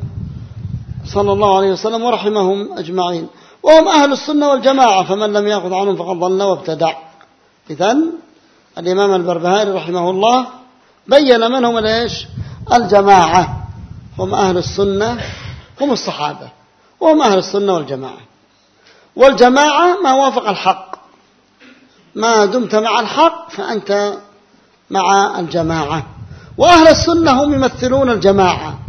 صلى الله عليه وسلم ورحمهم أجمعين وهم أهل السنة والجماعة فمن لم يأخذ عنهم فقد ضل وابتدع إذن الإمام البربهاري رحمه الله بين من هم ليش الجماعة هم أهل السنة هم الصحابة وهم أهل السنة والجماعة. والجماعة ما وافق الحق. ما دمت مع الحق فأنت مع الجماعة. وأهل السنة هم يمثلون الجماعة.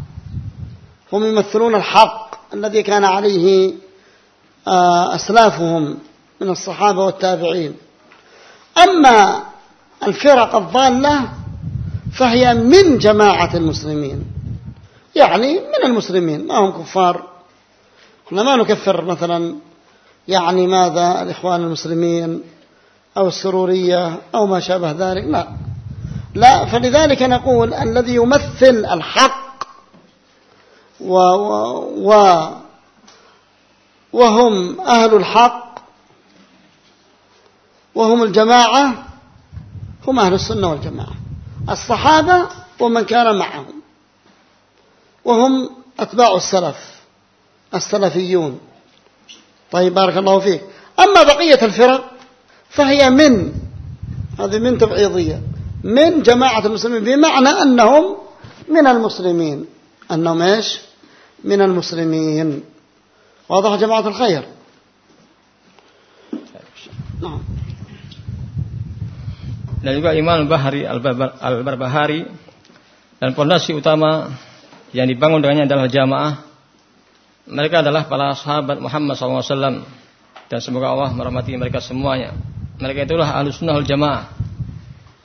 هم يمثلون الحق الذي كان عليه آه، أسلافهم من الصحابة والتابعين. أما الفرق الضالة فهي من جماعة المسلمين. يعني من المسلمين ما هم كفار. إحنا ما نكفر مثلا يعني ماذا الإخوان المسلمين أو السرورية أو ما شابه ذلك لا. لا فلذلك نقول الذي يمثل الحق و, و, و وهم أهل الحق وهم الجماعة هم أهل السنة والجماعة. الصحابة ومن كان معهم. وهم أتباع السلف السلفيون. طيب بارك الله فيك. أما بقية الفرق فهي من هذه من تبعيضية من جماعة المسلمين بمعنى أنهم من المسلمين. أنهم إيش؟ من المسلمين. واضح جماعة الخير؟ نعم. Dan juga Imam Al-Bahari Al-Barbahari. Dan pondasi utama yang dibangun dengannya adalah jamaah. Mereka adalah para sahabat Muhammad SAW dan semoga Allah merahmati mereka semuanya. Mereka itulah ahlu sunnah jamaah.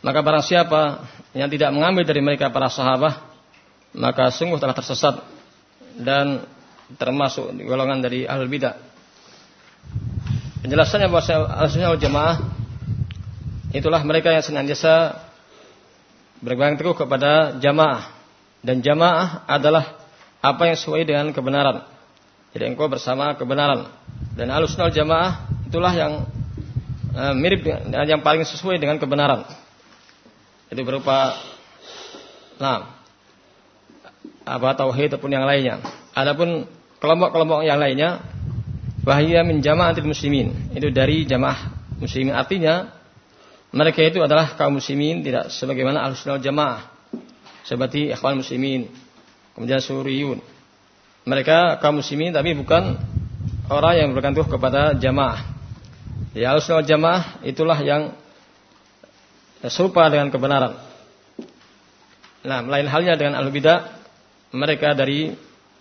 Maka barang siapa yang tidak mengambil dari mereka para sahabat maka sungguh telah tersesat dan termasuk golongan dari ahlul bidah. Penjelasannya bahwa al-sunnah jamaah itulah mereka yang senantiasa berpegang teguh kepada jamaah dan jamaah adalah apa yang sesuai dengan kebenaran. Jadi engkau bersama kebenaran dan al-sunnah jamaah itulah yang uh, mirip dengan yang paling sesuai dengan kebenaran. Itu berupa nah apa tauhid ataupun yang lainnya. Adapun kelompok-kelompok yang lainnya bahaya menjama anti muslimin. Itu dari jamaah muslimin artinya mereka itu adalah kaum muslimin tidak sebagaimana al-sunnah jamaah. Seperti ikhwan muslimin kemudian suriyun mereka kaum muslimin tapi bukan orang yang bergantung kepada jamaah. Ya al-sunnah jamaah itulah yang serupa dengan kebenaran. Nah lain halnya dengan al-bidah mereka dari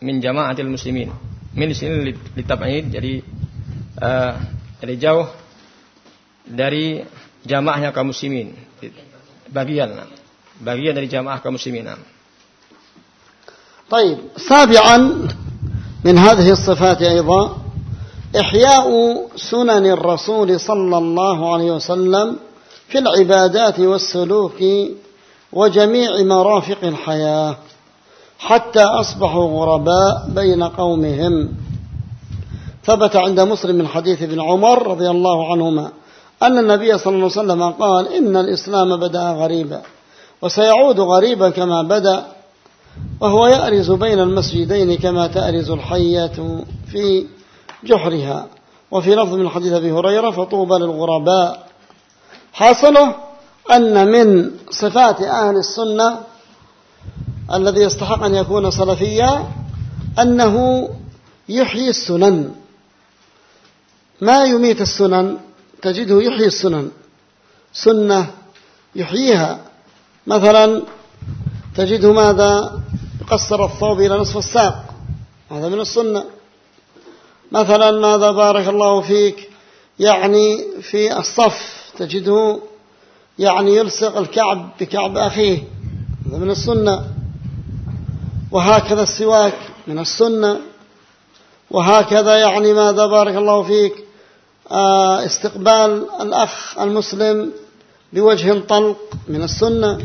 min jama'atil muslimin. Min sini litab'id jadi uh, dari jauh dari jamaahnya kaum muslimin. Bagian bagian dari jamaah kaum muslimin. طيب سابعا من هذه الصفات أيضا إحياء سنن الرسول صلى الله عليه وسلم في العبادات والسلوك وجميع مرافق الحياة حتى أصبحوا غرباء بين قومهم ثبت عند مسلم من حديث ابن عمر رضي الله عنهما أن النبي صلى الله عليه وسلم قال إن الإسلام بدأ غريبا وسيعود غريبا كما بدأ وهو يأرز بين المسجدين كما تأرز الحية في جحرها وفي لفظ من حديث أبي هريرة فطوبى للغرباء. حاصله أن من صفات أهل السنة الذي يستحق أن يكون صلفيا أنه يحيي السنن. ما يميت السنن؟ تجده يحيي السنن. سنة يحييها. مثلا تجده ماذا؟ يقصر الثوب إلى نصف الساق. هذا من السنة. مثلا ماذا بارك الله فيك؟ يعني في الصف تجده يعني يلصق الكعب بكعب أخيه. هذا من السنة. وهكذا السواك من السنة. وهكذا يعني ماذا بارك الله فيك؟ استقبال الأخ المسلم بوجه طلق من السنة.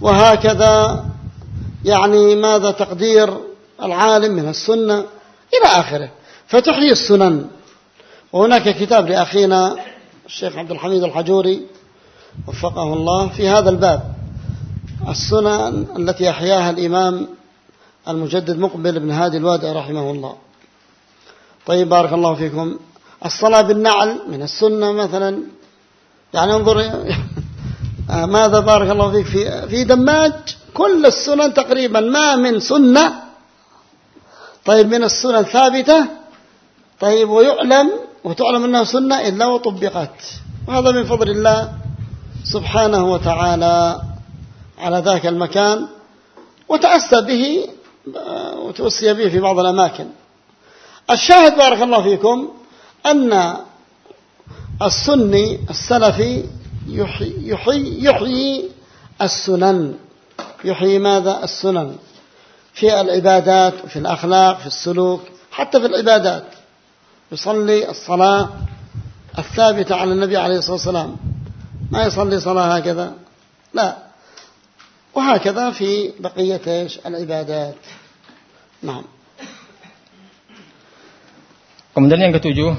وهكذا يعني ماذا تقدير العالم من السنة إلى آخره. فتحيي السنن. وهناك كتاب لأخينا الشيخ عبد الحميد الحجوري وفقه الله في هذا الباب. السنن التي أحياها الإمام المجدد مقبل بن هادي الوادع رحمه الله. طيب بارك الله فيكم. الصلاة بالنعل من السنة مثلا. يعني انظر ماذا بارك الله فيك في في دماج كل السنن تقريبا. ما من سنة. طيب من السنن ثابتة طيب ويعلم وتعلم أنها سنة إلا وطبقت. وهذا من فضل الله سبحانه وتعالى على ذاك المكان. وتأسى به وتوصي به في بعض الأماكن. الشاهد بارك الله فيكم أن السني السلفي يحيي, يحيي, السنن. يحيي ماذا؟ السنن. في العبادات وفي الأخلاق في السلوك حتى في العبادات. يصلي الصلاة الثابتة على النبي عليه الصلاة والسلام. ما يصلي صلاة هكذا؟ لا. وهكذا في بقية العبادات. نعم. Kemudian yang ketujuh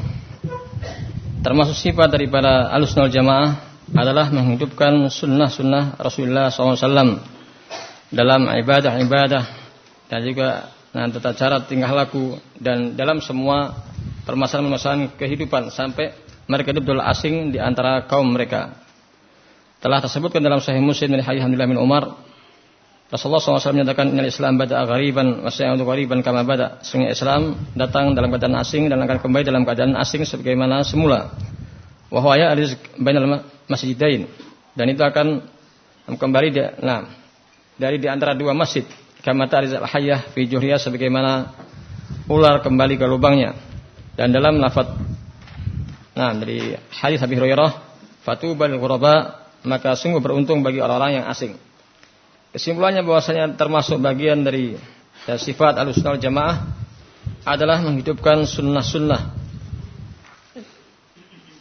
termasuk sifat daripada alusnul jamaah adalah menghidupkan sunnah-sunnah Rasulullah SAW dalam ibadah-ibadah dan juga nah, tata cara tingkah laku dan dalam semua permasalahan-permasalahan kehidupan sampai mereka hidup adalah asing di antara kaum mereka. Telah tersebutkan dalam Sahih Muslim dari Hadis Alhamdulillah bin Umar Rasulullah SAW menyatakan Inal Islam bada ghariban untuk ghariban kama bada Sehingga Islam datang dalam keadaan asing Dan akan kembali dalam keadaan asing sebagaimana semula. Wahwaya aliz bainal masjidain. Dan itu akan kembali di, nah, dari di antara dua masjid. Kama ta'riz al-hayyah fi juhriyah Sebagaimana ular kembali ke lubangnya. Dan dalam lafad Nah dari hadis Habib Hurairah Fatubal ghuraba Maka sungguh beruntung bagi orang-orang yang asing Kesimpulannya bahwasanya termasuk bagian dari sifat alusunah jamaah adalah menghidupkan sunnah-sunnah.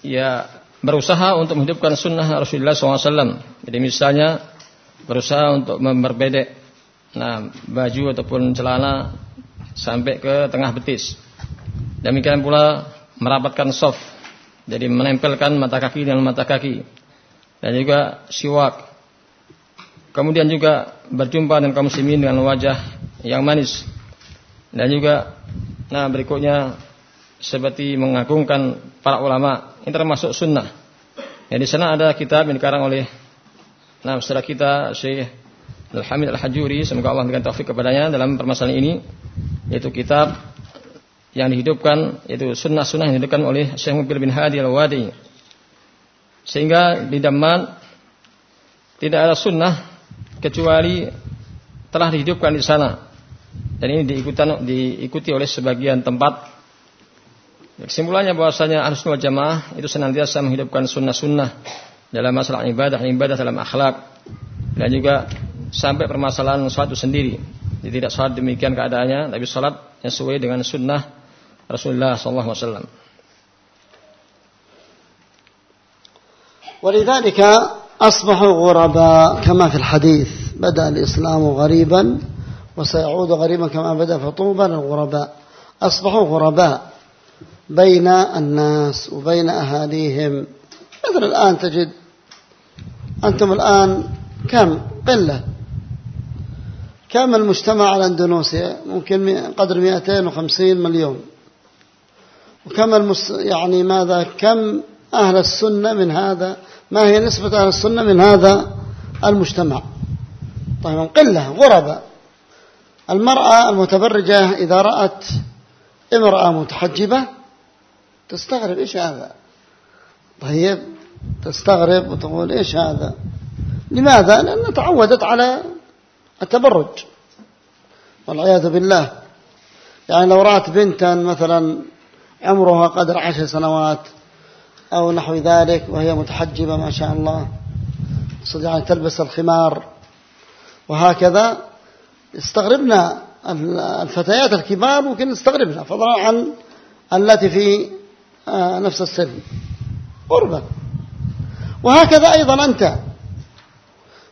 Ya berusaha untuk menghidupkan sunnah Rasulullah SAW. Jadi misalnya berusaha untuk memperbedek nah baju ataupun celana sampai ke tengah betis. Demikian pula merapatkan soft, jadi menempelkan mata kaki dengan mata kaki. Dan juga siwak, Kemudian juga berjumpa dengan kaum muslimin dengan wajah yang manis. Dan juga nah berikutnya seperti mengagungkan para ulama. Ini termasuk sunnah. Ya, di sana ada kitab yang dikarang oleh nah saudara kita Syekh Al-Hamid Al-Hajuri semoga Allah memberikan taufik kepadanya dalam permasalahan ini yaitu kitab yang dihidupkan yaitu sunnah-sunnah yang dihidupkan oleh Syekh Mubil bin Hadi Al-Wadi sehingga di Daman tidak ada sunnah kecuali telah dihidupkan di sana. Dan ini diikuti, diikuti oleh sebagian tempat. Kesimpulannya bahwasanya harus jamaah itu senantiasa menghidupkan sunnah-sunnah dalam masalah ibadah, ibadah dalam akhlak dan juga sampai permasalahan suatu sendiri. Jadi tidak salat demikian keadaannya, tapi salat yang sesuai dengan sunnah Rasulullah sallallahu alaihi wasallam. ولذلك أصبحوا غرباء كما في الحديث بدأ الإسلام غريبا وسيعود غريبا كما بدأ فطوبى للغرباء. أصبحوا غرباء بين الناس وبين أهاليهم. مثل الآن تجد أنتم الآن كم؟ قلة. كم المجتمع الأندونوسي ممكن قدر 250 مليون. وكم المس يعني ماذا؟ كم أهل السنة من هذا؟ ما هي نسبة أهل السنة من هذا المجتمع؟ طيب قلة غربة المرأة المتبرجة إذا رأت امرأة متحجبة تستغرب إيش هذا؟ طيب تستغرب وتقول إيش هذا؟ لماذا؟ لأنها تعودت على التبرج. والعياذ بالله. يعني لو رأت بنتا مثلا عمرها قدر عشر سنوات أو نحو ذلك وهي متحجبة ما شاء الله. يعني تلبس الخمار. وهكذا استغربنا الفتيات الكبار ممكن استغربنا فضلا عن التي في آه، نفس السن. قربا. وهكذا أيضا أنت.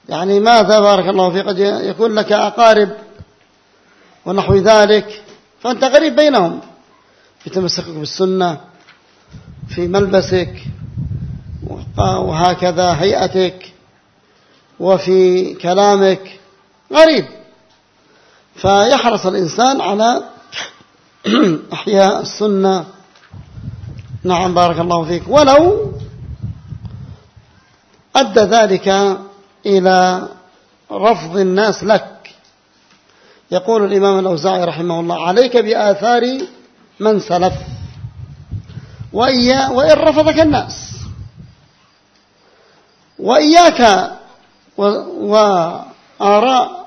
يعني ماذا بارك الله فيك؟ قد يكون لك أقارب ونحو ذلك فأنت غريب بينهم. في تمسكك بالسنة. في ملبسك وهكذا هيئتك وفي كلامك. غريب. فيحرص الإنسان على أحياء السنة. نعم بارك الله فيك. ولو أدى ذلك إلى رفض الناس لك. يقول الإمام الأوزاعي رحمه الله عليك بآثار من سلف. وإيا وإن رفضك الناس. وإياك وآراء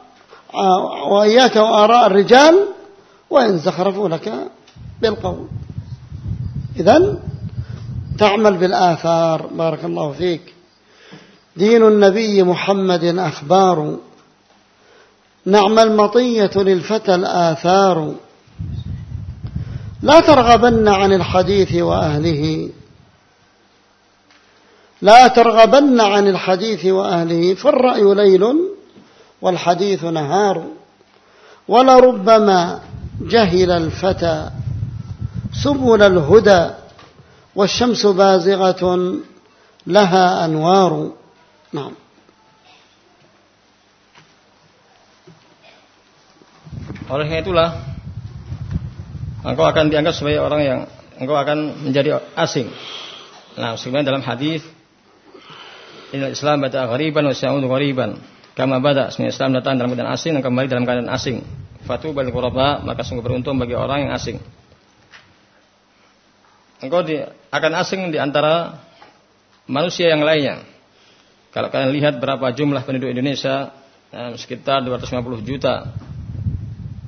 وإياك وآراء الرجال وإن زخرفوا لك بالقول. إذن تعمل بالآثار. بارك الله فيك. دين النبي محمد أخبار. نعم المطية للفتى الآثار. لا ترغبن عن الحديث وأهله. لا ترغبن عن الحديث وأهله. فالرأي ليل والحديث نهار. ولربما جهل الفتى سبل الهدى والشمس بازغة لها أنوار. نعم. Oleh itulah engkau akan dianggap sebagai orang yang engkau akan menjadi asing. Nah, sebenarnya dalam hadis Inna Islam bada ghariban wa sa'udu ghariban. Kama bada sebenarnya Islam datang dalam keadaan asing dan kembali dalam keadaan asing. Fatu bal quraba maka sungguh beruntung bagi orang yang asing. Engkau di, akan asing di antara manusia yang lainnya. Kalau kalian lihat berapa jumlah penduduk Indonesia eh, sekitar 250 juta.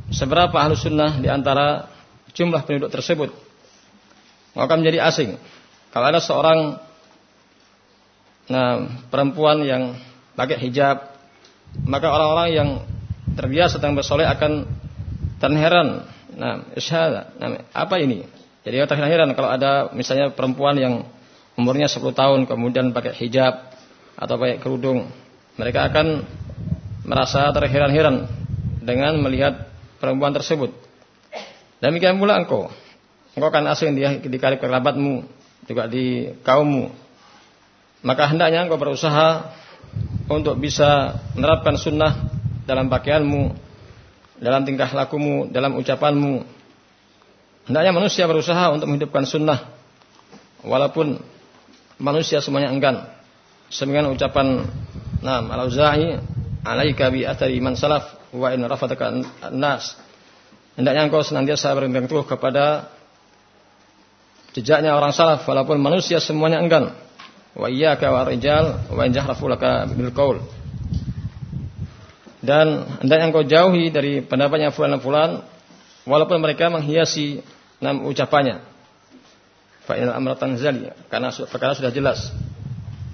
Seberapa ahlu sunnah di antara jumlah penduduk tersebut akan menjadi asing. Kalau ada seorang nah, perempuan yang pakai hijab, maka orang-orang yang terbiasa tentang bersoleh akan terheran. Nah, isyhada. Nah, apa ini? Jadi terheran kalau ada misalnya perempuan yang umurnya 10 tahun kemudian pakai hijab atau pakai kerudung, mereka akan merasa terheran-heran dengan melihat perempuan tersebut. Demikian pula engkau. Engkau akan asing di, di kerabatmu, juga di kaummu. Maka hendaknya engkau berusaha untuk bisa menerapkan sunnah dalam pakaianmu, dalam tingkah lakumu, dalam ucapanmu. Hendaknya manusia berusaha untuk menghidupkan sunnah. Walaupun manusia semuanya enggan. Sebagian ucapan Naam al-Auza'i alaika bi athari salaf wa in rafataka nas Hendaknya engkau senantiasa berpegang teguh kepada jejaknya orang salaf walaupun manusia semuanya enggan. Wa iyyaka wa rijal wa in jahrafu laka bil qaul. Dan hendaknya engkau jauhi dari pendapatnya fulan dan fulan walaupun mereka menghiasi enam ucapannya. Fa inal amra tanzali karena perkara sudah jelas.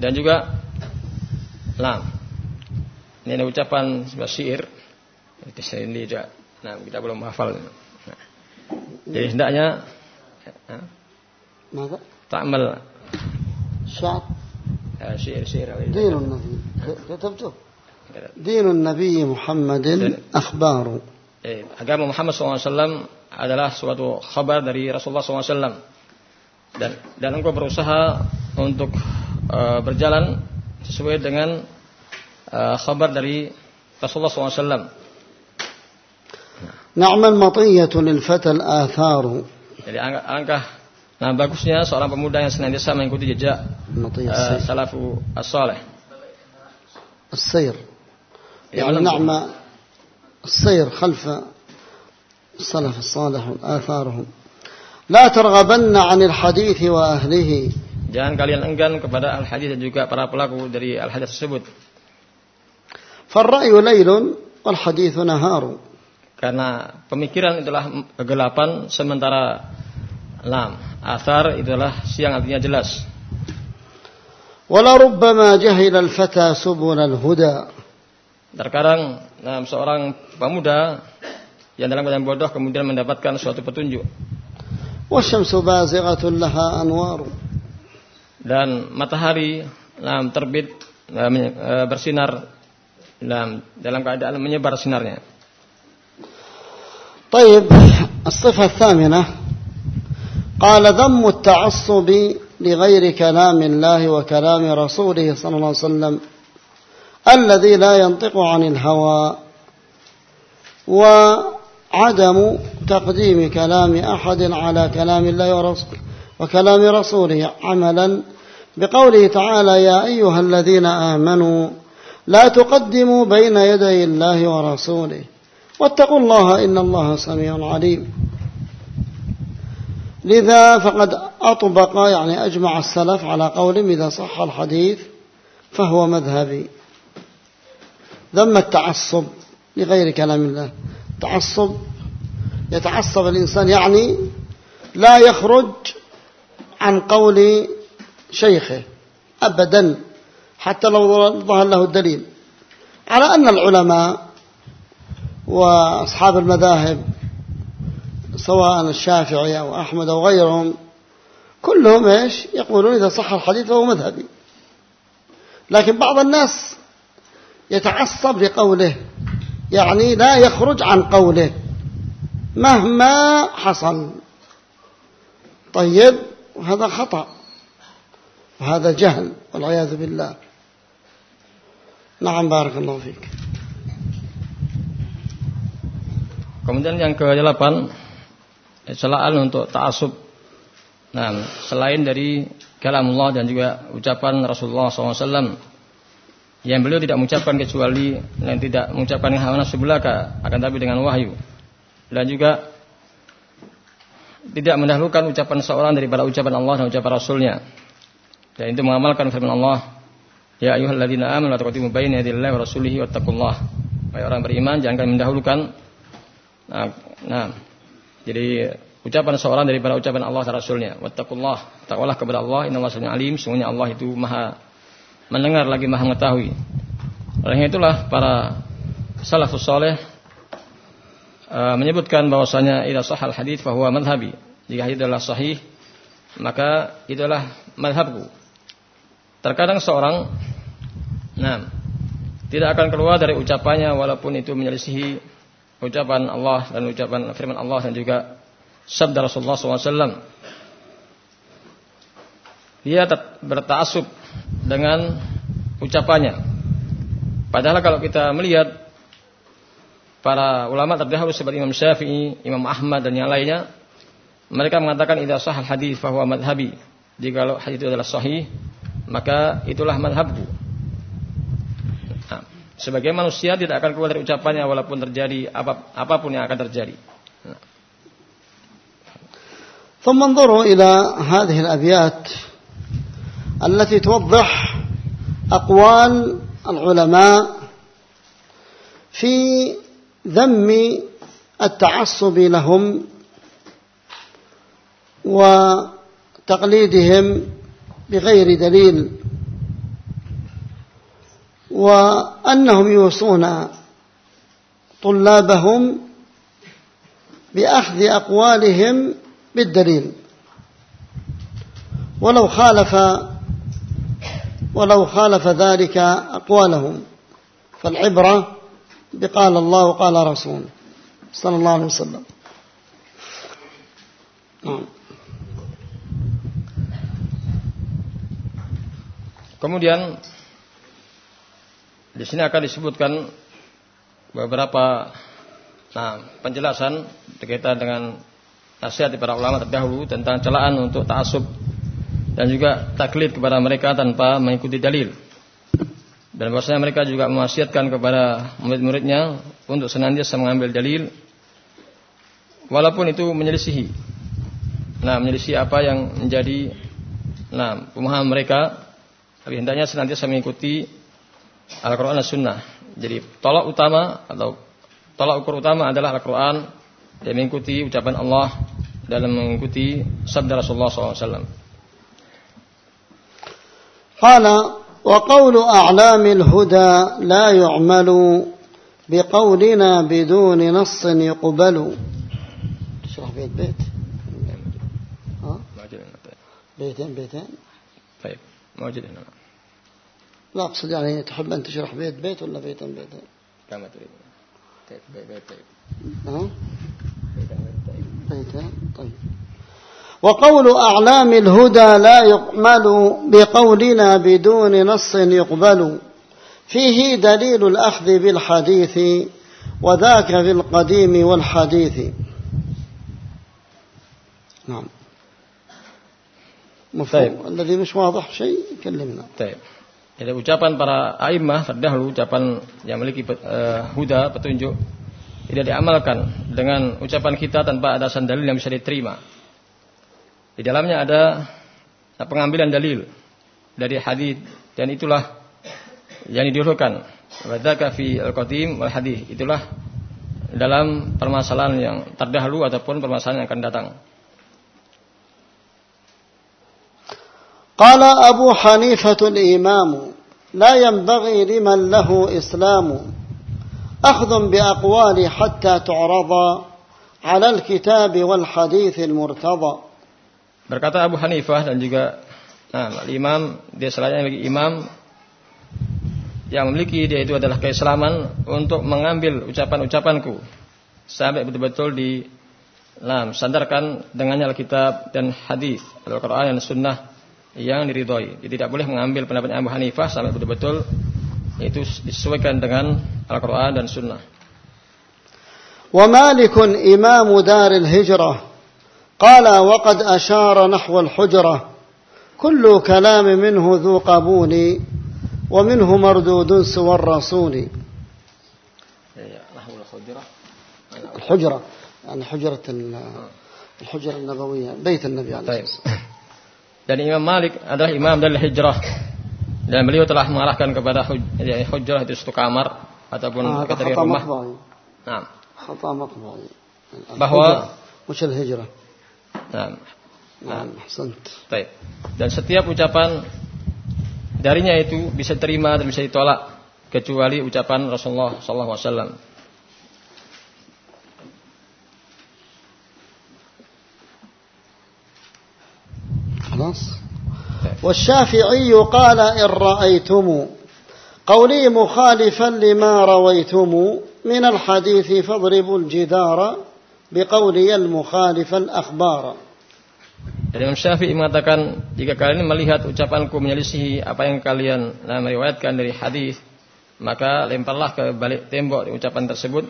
Dan juga lam. Ini ucapan sebuah syair. Itu juga Nah, kita belum hafal. Nah. Jadi hendaknya ماذا؟ تعمل شعر شعر شعر دين النبي كتبته دين النبي محمد أخبار agama Muhammad SAW adalah suatu kabar dari Rasulullah SAW dan dan engkau berusaha untuk uh, berjalan sesuai dengan uh, kabar dari Rasulullah SAW نعم المطية للفتى الآثار Jadi angka nah bagusnya seorang pemuda yang senantiasa mengikuti jejak uh, salafu as-salih. السير يعني نعم السير خلف السلف الصالح آثارهم لا ترغبن عن الحديث وأهله Jangan kalian enggan kepada al-hadis dan juga para pelaku dari al-hadis tersebut. فالرأي ليل والحديث نهار Karena pemikiran itulah kegelapan sementara lam asar itulah siang artinya jelas. Walarubama jahil al-fata subul al-huda. Terkadang nah, seorang pemuda yang dalam keadaan bodoh kemudian mendapatkan suatu petunjuk. Wasyamsu bazighatun laha anwar Dan matahari nah, terbit nah, bersinar dalam dalam keadaan menyebar sinarnya. طيب الصفة الثامنة قال ذم التعصب لغير كلام الله وكلام رسوله صلى الله عليه وسلم الذي لا ينطق عن الهوى وعدم تقديم كلام أحد على كلام الله ورسوله وكلام رسوله عملا بقوله تعالى يا أيها الذين آمنوا لا تقدموا بين يدي الله ورسوله. واتقوا الله إن الله سميع عليم. لذا فقد أطبق يعني أجمع السلف على قول إذا صح الحديث فهو مذهبي. ذم التعصب لغير كلام الله. تعصب يتعصب الإنسان يعني لا يخرج عن قول شيخه أبدا حتى لو ظهر له الدليل. على أن العلماء وأصحاب المذاهب سواء الشافعي أو أحمد أو غيرهم كلهم إيش؟ يقولون إذا صح الحديث فهو مذهبي. لكن بعض الناس يتعصب لقوله يعني لا يخرج عن قوله مهما حصل. طيب وهذا خطأ وهذا جهل والعياذ بالله. نعم بارك الله فيك. Kemudian yang ke-8 celaan untuk ta'asub. Nah, selain dari kalamullah dan juga ucapan Rasulullah SAW yang beliau tidak mengucapkan kecuali yang tidak mengucapkan hawa nafsu belaka akan tapi dengan wahyu. Dan juga tidak mendahulukan ucapan seorang daripada ucapan Allah dan ucapan Rasulnya. Dan itu mengamalkan firman Allah ya ayyuhalladzina amanu la taqaddimu baina yadayillahi wa rasulihi wattaqullah. Wahai orang beriman jangan mendahulukan nah, nah jadi ucapan seorang daripada ucapan Allah dan Rasulnya wattaqullah takwalah kepada Allah innallaha sami'un alim sungguhnya Allah itu maha mendengar lagi maha mengetahui. Oleh itulah para salafus soleh uh, menyebutkan bahwasanya idza sahal hadis bahwa madhabi. Jika hadis adalah sahih, maka itulah madhabku. Terkadang seorang nah, tidak akan keluar dari ucapannya walaupun itu menyelisihi ucapan Allah dan ucapan firman Allah dan juga sabda Rasulullah SAW. Dia bertasub dengan ucapannya. Padahal kalau kita melihat para ulama terdahulu seperti Imam Syafi'i, Imam Ahmad dan yang lainnya, mereka mengatakan idza sahal hadis bahwa madhabi. Jika hadis itu adalah sahih, maka itulah madhabku. Nah, sebagai manusia tidak akan keluar dari ucapannya walaupun terjadi apa, apapun yang akan terjadi. Nah. ثم انظروا إلى هذه الأبيات التي توضح أقوال العلماء في ذم التعصب لهم وتقليدهم بغير دليل وأنهم يوصون طلابهم بأخذ أقوالهم بالدليل. ولو خالف ولو خالف ذلك أقوالهم. فالعبرة بقال الله وقال رسول صلى الله عليه وسلم. نعم. Kemudian di sini akan disebutkan beberapa nah, penjelasan berkaitan dengan nasihat para ulama terdahulu tentang celaan untuk ta'asub dan juga taklid kepada mereka tanpa mengikuti dalil. Dan bahwasanya mereka juga mewasiatkan kepada murid-muridnya untuk senantiasa mengambil dalil walaupun itu menyelisihi. Nah, menyelisihi apa yang menjadi nah pemahaman mereka tapi hendaknya senantiasa mengikuti Al-Quran dan Sunnah. Jadi tolak utama atau tolak ukur utama adalah Al-Quran yang mengikuti ucapan Allah dalam mengikuti sabda Rasulullah SAW. Qala wa qawlu a'lamil huda la yu'malu biqawlina biduni nassin yuqbalu. Syurah bait bait. Ha? Baitain kan, baitain. Baik, mawjud hna. لا أقصد يعني تحب أن تشرح بيت بيت ولا بيتين بيتين كما تريد. طيب بيت بيت طيب. ها؟ بيتين طيب. وقول أعلام الهدى لا يقمل بقولنا بدون نص يقبل. فيه دليل الأخذ بالحديث وذاك في القديم والحديث. نعم. مفهوم. طيب. الذي مش واضح شيء كلمنا. طيب. Jadi ucapan para a'immah terdahulu ucapan yang memiliki uh, huda petunjuk tidak diamalkan dengan ucapan kita tanpa ada dalil yang bisa diterima. Di dalamnya ada pengambilan dalil dari hadis dan itulah yang didahulukan. Wadzaka fi al-qadim wal hadis. Itulah dalam permasalahan yang terdahulu ataupun permasalahan yang akan datang. قال أبو حنيفة الإمام لا ينبغي لمن له إسلام أخذ بأقوال حتى تعرض على الكتاب والحديث المرتضى Berkata Abu Hanifah dan juga nah, imam dia selain bagi imam yang memiliki dia itu adalah keislaman untuk mengambil ucapan-ucapanku sampai betul-betul di nah, sandarkan dengannya Alkitab dan hadis Al-Quran dan Sunnah Yang diridhoi. Jadi tidak boleh mengambil pendapat Abu Hanifah sampai betul-betul itu disesuaikan dengan Al-Quran dan Sunnah. ومالك إمام دار الهجرة قال وقد أشار نحو الحجرة كل كلام منه ذو قبول ومنه مردود سوى الرسول نحو الحجرة الحجرة يعني حجرة الحجرة النبوية بيت النبي عليه الصلاة والسلام Dan Imam Malik adalah imam dari hijrah. Dan beliau telah mengarahkan kepada ya, hujrah itu satu kamar ataupun ah, dari rumah. Nah. Bahwa مش الهجرة Nah. Nah, Baik. Dan setiap ucapan darinya itu bisa terima dan bisa ditolak kecuali ucapan Rasulullah sallallahu alaihi wasallam. خلاص والشافعي قال إن رأيتم قولي مخالفا لما رويتم من الحديث فاضربوا الجدار بقولي المخالف الأخبار Jadi Imam Syafi'i mengatakan jika kalian melihat ucapanku menyelisihi apa yang kalian nah, meriwayatkan dari hadis maka lemparlah ke balik tembok ucapan tersebut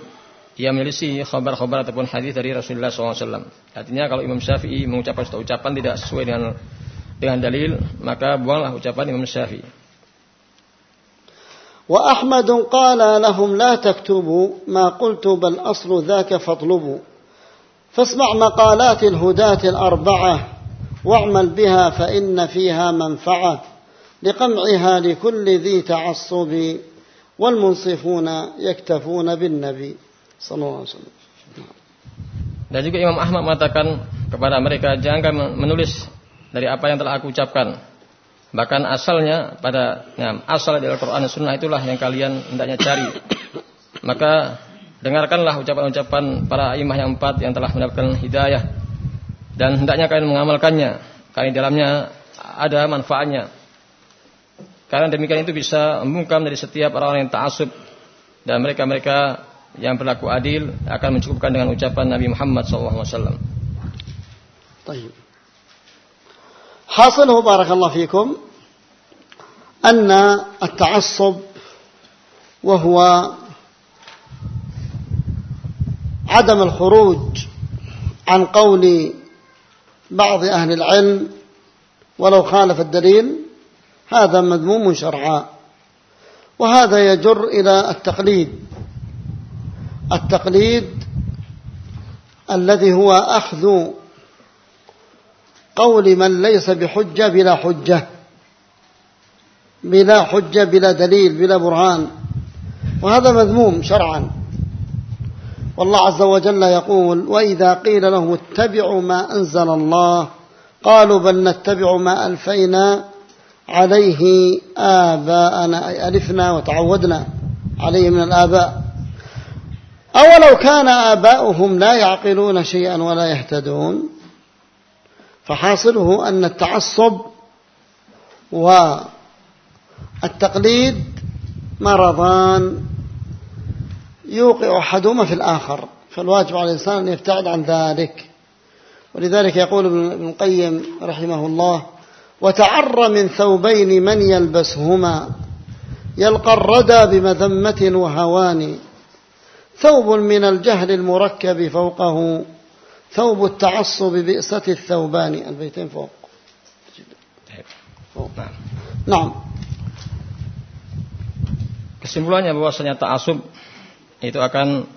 ia menyelisihi khabar-khabar ataupun hadis dari Rasulullah SAW. Artinya kalau Imam Syafi'i mengucapkan suatu ucapan tidak sesuai dengan dengan dalil maka buanglah ucapan Imam Syafi'i. وأحمد قال لهم لا تكتبوا ما قلت بل أصل ذاك فاطلبوا فاسمع مقالات الهداة الأربعة واعمل بها فإن فيها منفعة لقمعها لكل ذي تعصب والمنصفون يكتفون بالنبي Dan juga Imam Ahmad mengatakan kepada mereka jangan menulis dari apa yang telah aku ucapkan. Bahkan asalnya pada ya, asal dari Al-Qur'an dan Sunnah itulah yang kalian hendaknya cari. Maka dengarkanlah ucapan-ucapan para imam yang empat yang telah mendapatkan hidayah dan hendaknya kalian mengamalkannya karena di dalamnya ada manfaatnya. Karena demikian itu bisa membungkam dari setiap orang-orang yang ta'assub dan mereka-mereka yang berlaku adil akan mencukupkan dengan ucapan Nabi Muhammad SAW. طيب حاصله بارك الله فيكم أن التعصب وهو عدم الخروج عن قول بعض أهل العلم ولو خالف الدليل هذا مذموم شرعا وهذا يجر إلى التقليد التقليد الذي هو أخذ قول من ليس بحجة بلا حجة بلا حجة بلا دليل بلا برهان. وهذا مذموم شرعا. والله عز وجل يقول وإذا قيل لهم اتبعوا ما أنزل الله قالوا بل نتبع ما ألفينا عليه آباءنا أي ألفنا وتعودنا عليه من الآباء. أولو كان آباؤهم لا يعقلون شيئا ولا يهتدون. فحاصله أن التعصب والتقليد مرضان يوقع أحدهما في الآخر فالواجب على الإنسان أن يبتعد عن ذلك. ولذلك يقول ابن القيم رحمه الله وتعر من ثوبين من يلبسهما يلقى الردى بمذمة وهوان ثوب من الجهل المركب فوقه ثوب التعصب بئسة الثوبان البيتين فوق Nah. نعم Kesimpulannya bahwasanya ta'asub itu akan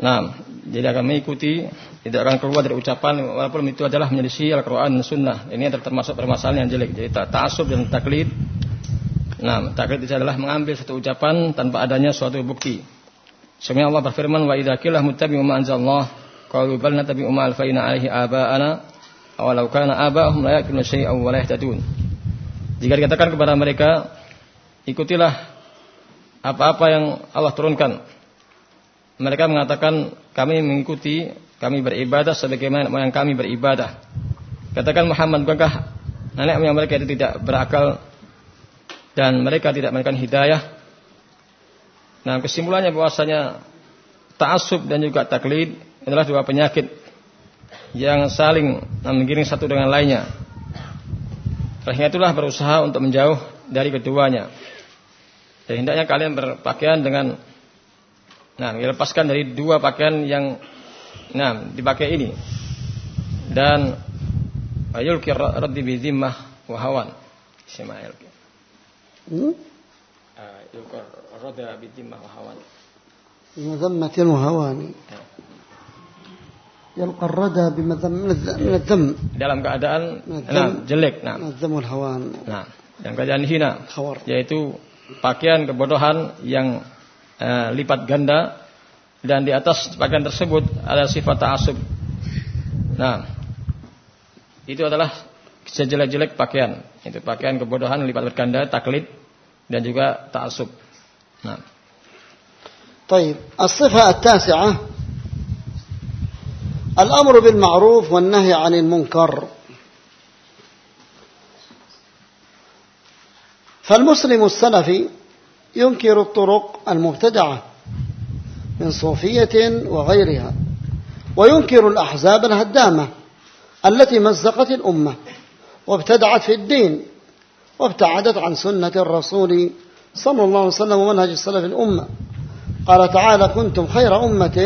nah, jadi akan mengikuti tidak akan keluar dari ucapan walaupun itu adalah menyelisih Al-Qur'an dan Sunnah. Ini adalah termasuk permasalahan yang jelek. Jadi ta'asub dan taklid Nah, taklid itu adalah mengambil satu ucapan tanpa adanya suatu bukti. Sebenarnya Allah berfirman wa idza qila muttabi'u ma anzalallah qalu bal natabi'u ma alfaina alaihi aba'ana aw law kana aba'uhum la yaqiluna syai'an wa la yahtadun. Jika dikatakan kepada mereka ikutilah apa-apa yang Allah turunkan. Mereka mengatakan kami mengikuti, kami beribadah sebagaimana yang kami beribadah. Katakan Muhammad bukankah nenek moyang mereka itu tidak berakal dan mereka tidak memberikan hidayah. Nah, kesimpulannya bahwasanya taasub dan juga taklid adalah dua penyakit yang saling menggiring satu dengan lainnya. Karena itulah berusaha untuk menjauh dari keduanya. Dan hendaknya kalian berpakaian dengan nah, dilepaskan dari dua pakaian yang nah, dipakai ini. Dan ayul raddi bi wahawan wa hawan. Ismail. Hmm? Uh, رد بالذمة وهوان بمذمة وهوان يلقى الردى بمذم من الذ- من الذم dalam keadaan Nah, nah, jam- jelek nah من الذم والهوان nah dalam keadaan hina خور yaitu pakaian kebodohan yang eh, lipat ganda dan di atas pakaian tersebut ada sifat ta'asub nah itu adalah sejelek-jelek pakaian itu pakaian kebodohan lipat berganda taklid dan juga ta'asub Nah طيب الصفة التاسعة الأمر بالمعروف والنهي عن المنكر. فالمسلم السلفي ينكر الطرق المبتدعة من صوفية وغيرها وينكر الأحزاب الهدامة التي مزقت الأمة وابتدعت في الدين وابتعدت عن سنة الرسول صلى الله عليه وسلم ومنهج السلف الأمة قال تعالى كنتم خير أمة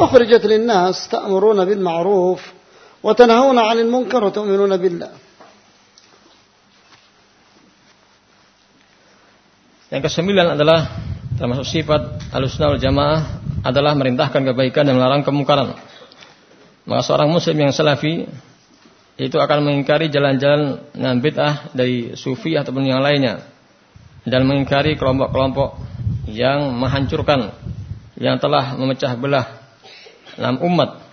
أخرجت للناس تأمرون بالمعروف وتنهون عن المنكر وتؤمنون بالله Yang kesembilan adalah termasuk sifat alusnah wal jamaah adalah merintahkan kebaikan dan melarang kemungkaran. Maka seorang muslim yang salafi itu akan mengingkari jalan-jalan dan bid'ah dari sufi ataupun yang lainnya dan mengingkari kelompok-kelompok yang menghancurkan yang telah memecah belah dalam umat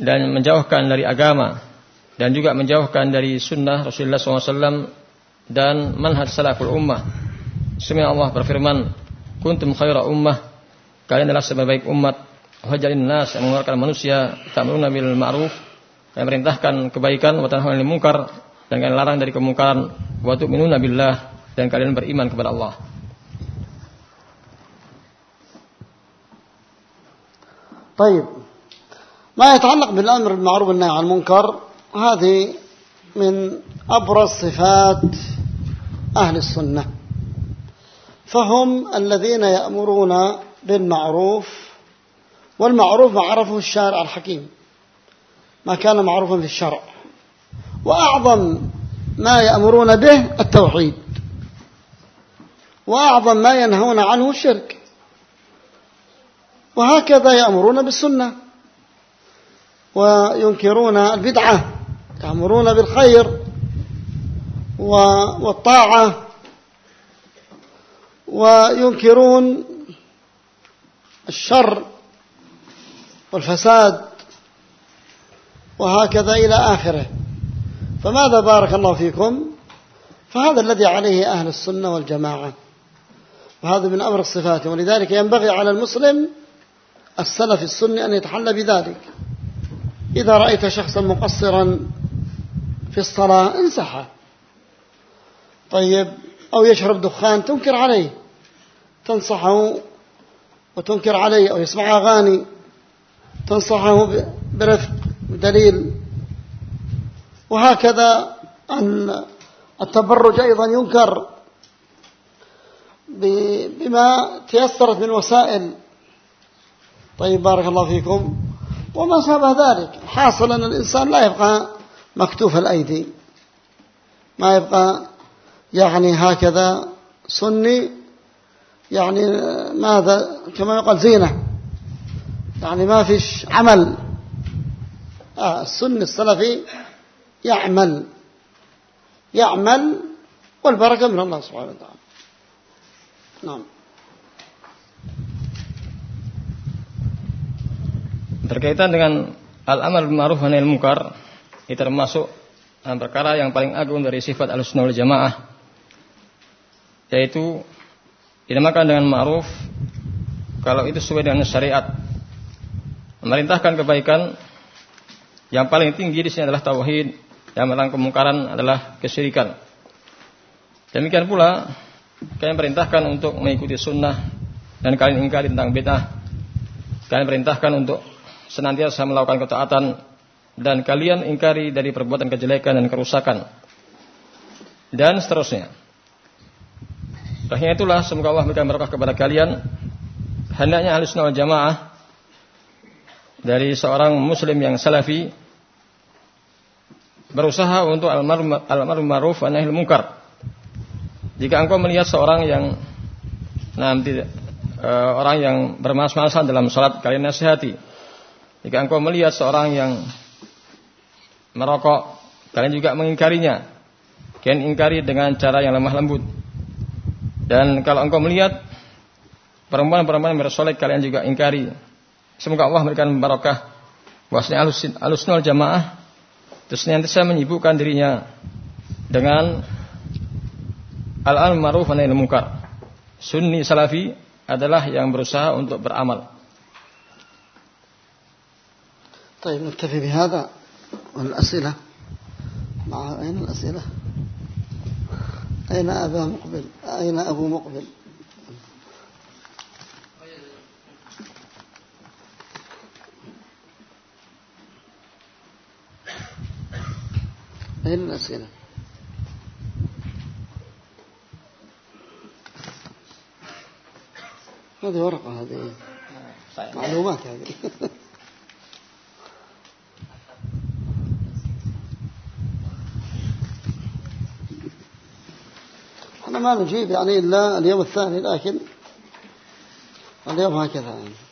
dan menjauhkan dari agama dan juga menjauhkan dari sunnah Rasulullah SAW dan manhaj salaful ummah. Semoga Allah berfirman, "Kuntum khaira ummah." Kalian adalah sebaik umat. Hajalin nas yang mengeluarkan manusia ta'muruna bil ma'ruf yang merintahkan kebaikan wa tanhauna 'anil munkar dan kalian larang dari kemungkaran wa tu'minuna billah dan kalian beriman kepada Allah. طيب. ما يتعلق بالأمر بالمعروف والنهي عن المنكر هذه من أبرز صفات أهل السنة. فهم الذين يأمرون بالمعروف والمعروف ما عرفه الشارع الحكيم. ما كان معروفا في الشرع. وأعظم ما يأمرون به التوحيد. وأعظم ما ينهون عنه الشرك. وهكذا يأمرون بالسنة. وينكرون البدعة. يأمرون بالخير. والطاعة. وينكرون الشر والفساد. وهكذا إلى آخره. فماذا بارك الله فيكم؟ فهذا الذي عليه أهل السنة والجماعة. وهذا من أمر الصفات ولذلك ينبغي على المسلم السلف السني أن يتحلى بذلك. إذا رأيت شخصا مقصرا في الصلاة انصحه طيب أو يشرب دخان تنكر عليه. تنصحه وتنكر عليه أو يسمع أغاني تنصحه برفق دليل وهكذا أن التبرج أيضا ينكر. بما تيسرت من وسائل. طيب بارك الله فيكم. وما شابه ذلك. حاصل أن الإنسان لا يبقى مكتوف الأيدي. ما يبقى يعني هكذا سني يعني ماذا؟ كما يقال زينة. يعني ما فيش عمل. آه السني السلفي يعمل. يعمل والبركة من الله سبحانه وتعالى. Nah. Berkaitan dengan al-amal ma'ruf wa nahi munkar, ini termasuk perkara yang paling agung dari sifat al-sunnah jamaah yaitu dinamakan dengan ma'ruf kalau itu sesuai dengan syariat. Memerintahkan kebaikan yang paling tinggi di sini adalah tauhid, yang melarang kemungkaran adalah kesyirikan. Demikian pula kalian perintahkan untuk mengikuti sunnah dan kalian ingkari tentang bid'ah kalian perintahkan untuk senantiasa melakukan ketaatan dan kalian ingkari dari perbuatan kejelekan dan kerusakan dan seterusnya. Karena itulah semoga Allah memberikan berkah kepada kalian. Hendaknya ahli sunnah jamaah dari seorang muslim yang salafi berusaha untuk al-ma'ruf ma'ruf wa nahi munkar. Jika engkau melihat seorang yang nanti uh, orang yang bermas-masan dalam salat kalian nasihati jika engkau melihat seorang yang merokok, kalian juga mengingkarinya. Kalian ingkari dengan cara yang lemah lembut. Dan kalau engkau melihat perempuan-perempuan bersolek, kalian juga ingkari. Semoga Allah memberikan barokah. Bahwasanya alusnul jamaah terus nanti saya menyibukkan dirinya dengan al-al ma'ruf wa nahi munkar. Sunni salafi adalah yang berusaha untuk beramal. طيب نكتفي بهذا والأسئلة مع أين الأسئلة أين أبا مقبل أين أبو مقبل أين الأسئلة هذه ورقة هذه معلومات هذه. إحنا ما نجيب يعني إلا اليوم الثاني لكن اليوم هكذا يعني.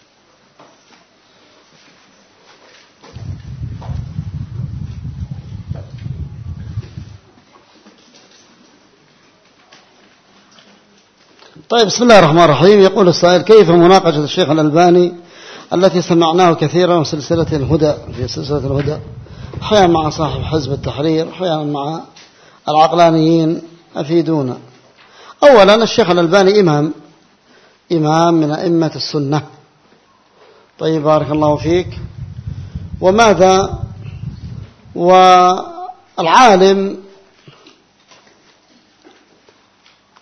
طيب بسم الله الرحمن الرحيم. يقول السائل كيف مناقشة الشيخ الألباني التي سمعناه كثيرا في سلسلة الهدى في سلسلة الهدى؟ أحيانا مع صاحب حزب التحرير أحيانا مع العقلانيين أفيدونا. أولا الشيخ الألباني إمام إمام من أئمة السنة. طيب بارك الله فيك. وماذا؟ والعالم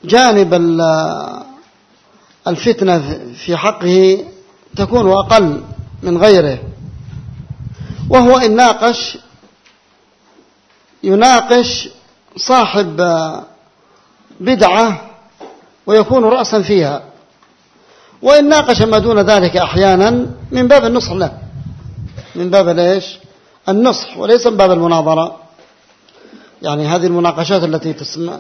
جانب الفتنة في حقه تكون أقل من غيره وهو إن ناقش يناقش صاحب بدعة ويكون رأسا فيها وإن ناقش ما دون ذلك أحيانا من باب النصح له. من باب ليش النصح وليس من باب المناظرة. يعني هذه المناقشات التي تسمع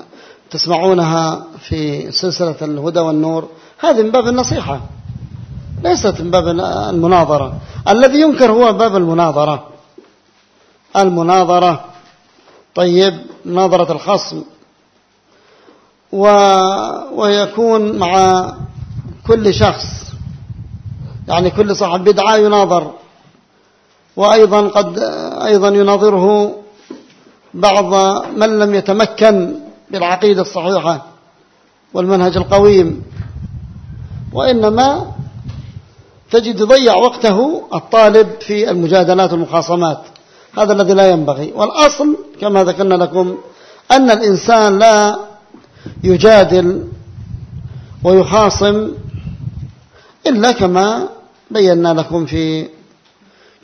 تسمعونها في سلسلة الهدى والنور هذه من باب النصيحة ليست من باب المناظرة. الذي ينكر هو باب المناظرة. المناظرة. طيب مناظرة الخصم. و ويكون مع كل شخص يعني كل صاحب بدعة يناظر. وأيضا قد أيضا يناظره بعض من لم يتمكن بالعقيدة الصحيحة والمنهج القويم وإنما تجد يضيع وقته الطالب في المجادلات والمخاصمات. هذا الذي لا ينبغي. والأصل كما ذكرنا لكم أن الإنسان لا يجادل ويخاصم إلا كما بينا لكم في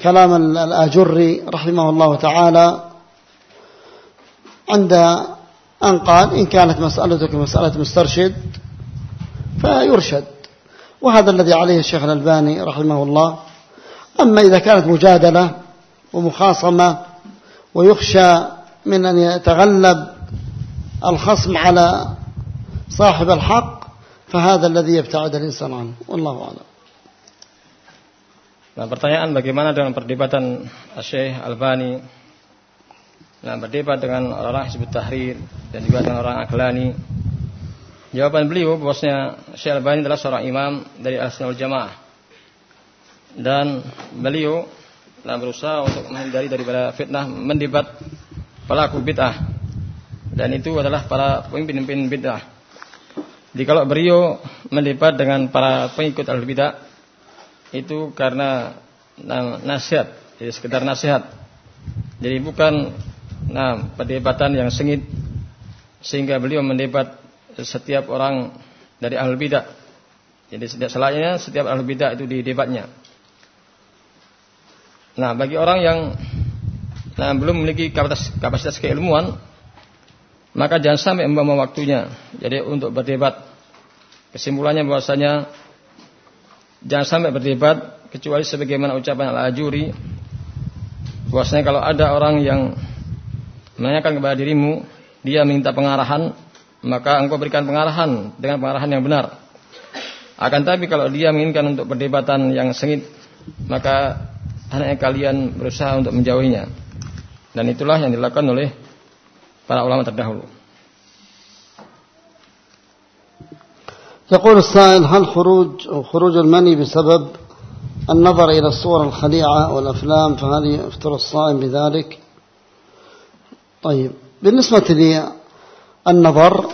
كلام الآجري رحمه الله تعالى عند أن قال إن كانت مسألتك مسألة مسترشد فيرشد. وهذا الذي عليه الشيخ الألباني رحمه الله. أما إذا كانت مجادلة ومخاصمة ويخشى من أن يتغلب الخصم على صاحب الحق فهذا الذي يبتعد الإنسان عنه. والله أعلم. Nah pertanyaan bagaimana dengan perdebatan Syekh Albani Nah berdebat dengan orang-orang Hizbut Tahrir Dan juga dengan orang Aklani Jawaban beliau bahwasanya Syekh Albani adalah seorang imam dari Al-Sunnah Jamaah Dan beliau telah berusaha untuk menghindari daripada fitnah mendebat pelaku bid'ah dan itu adalah para pemimpin-pemimpin bid'ah. Jadi kalau beliau mendebat dengan para pengikut al bid'ah itu karena nasihat, jadi sekedar nasihat. Jadi bukan nah perdebatan yang sengit sehingga beliau mendebat setiap orang dari al bidah. Jadi setiap salahnya setiap al bidah itu di debatnya. Nah, bagi orang yang nah, belum memiliki kapasitas, kapasitas keilmuan, maka jangan sampai membuang waktunya. Jadi untuk berdebat, kesimpulannya bahwasanya jangan sampai berdebat kecuali sebagaimana ucapan al-ajuri bahwasanya kalau ada orang yang menanyakan kepada dirimu, dia minta pengarahan, maka engkau berikan pengarahan dengan pengarahan yang benar. Akan tapi kalau dia menginginkan untuk perdebatan yang sengit, maka hendaknya kalian berusaha untuk menjauhinya. Dan itulah yang dilakukan oleh para ulama terdahulu. يقول السائل هل خروج أو خروج المني بسبب النظر إلى الصور الخليعة والأفلام فهل يفطر الصائم بذلك طيب بالنسبة لي النظر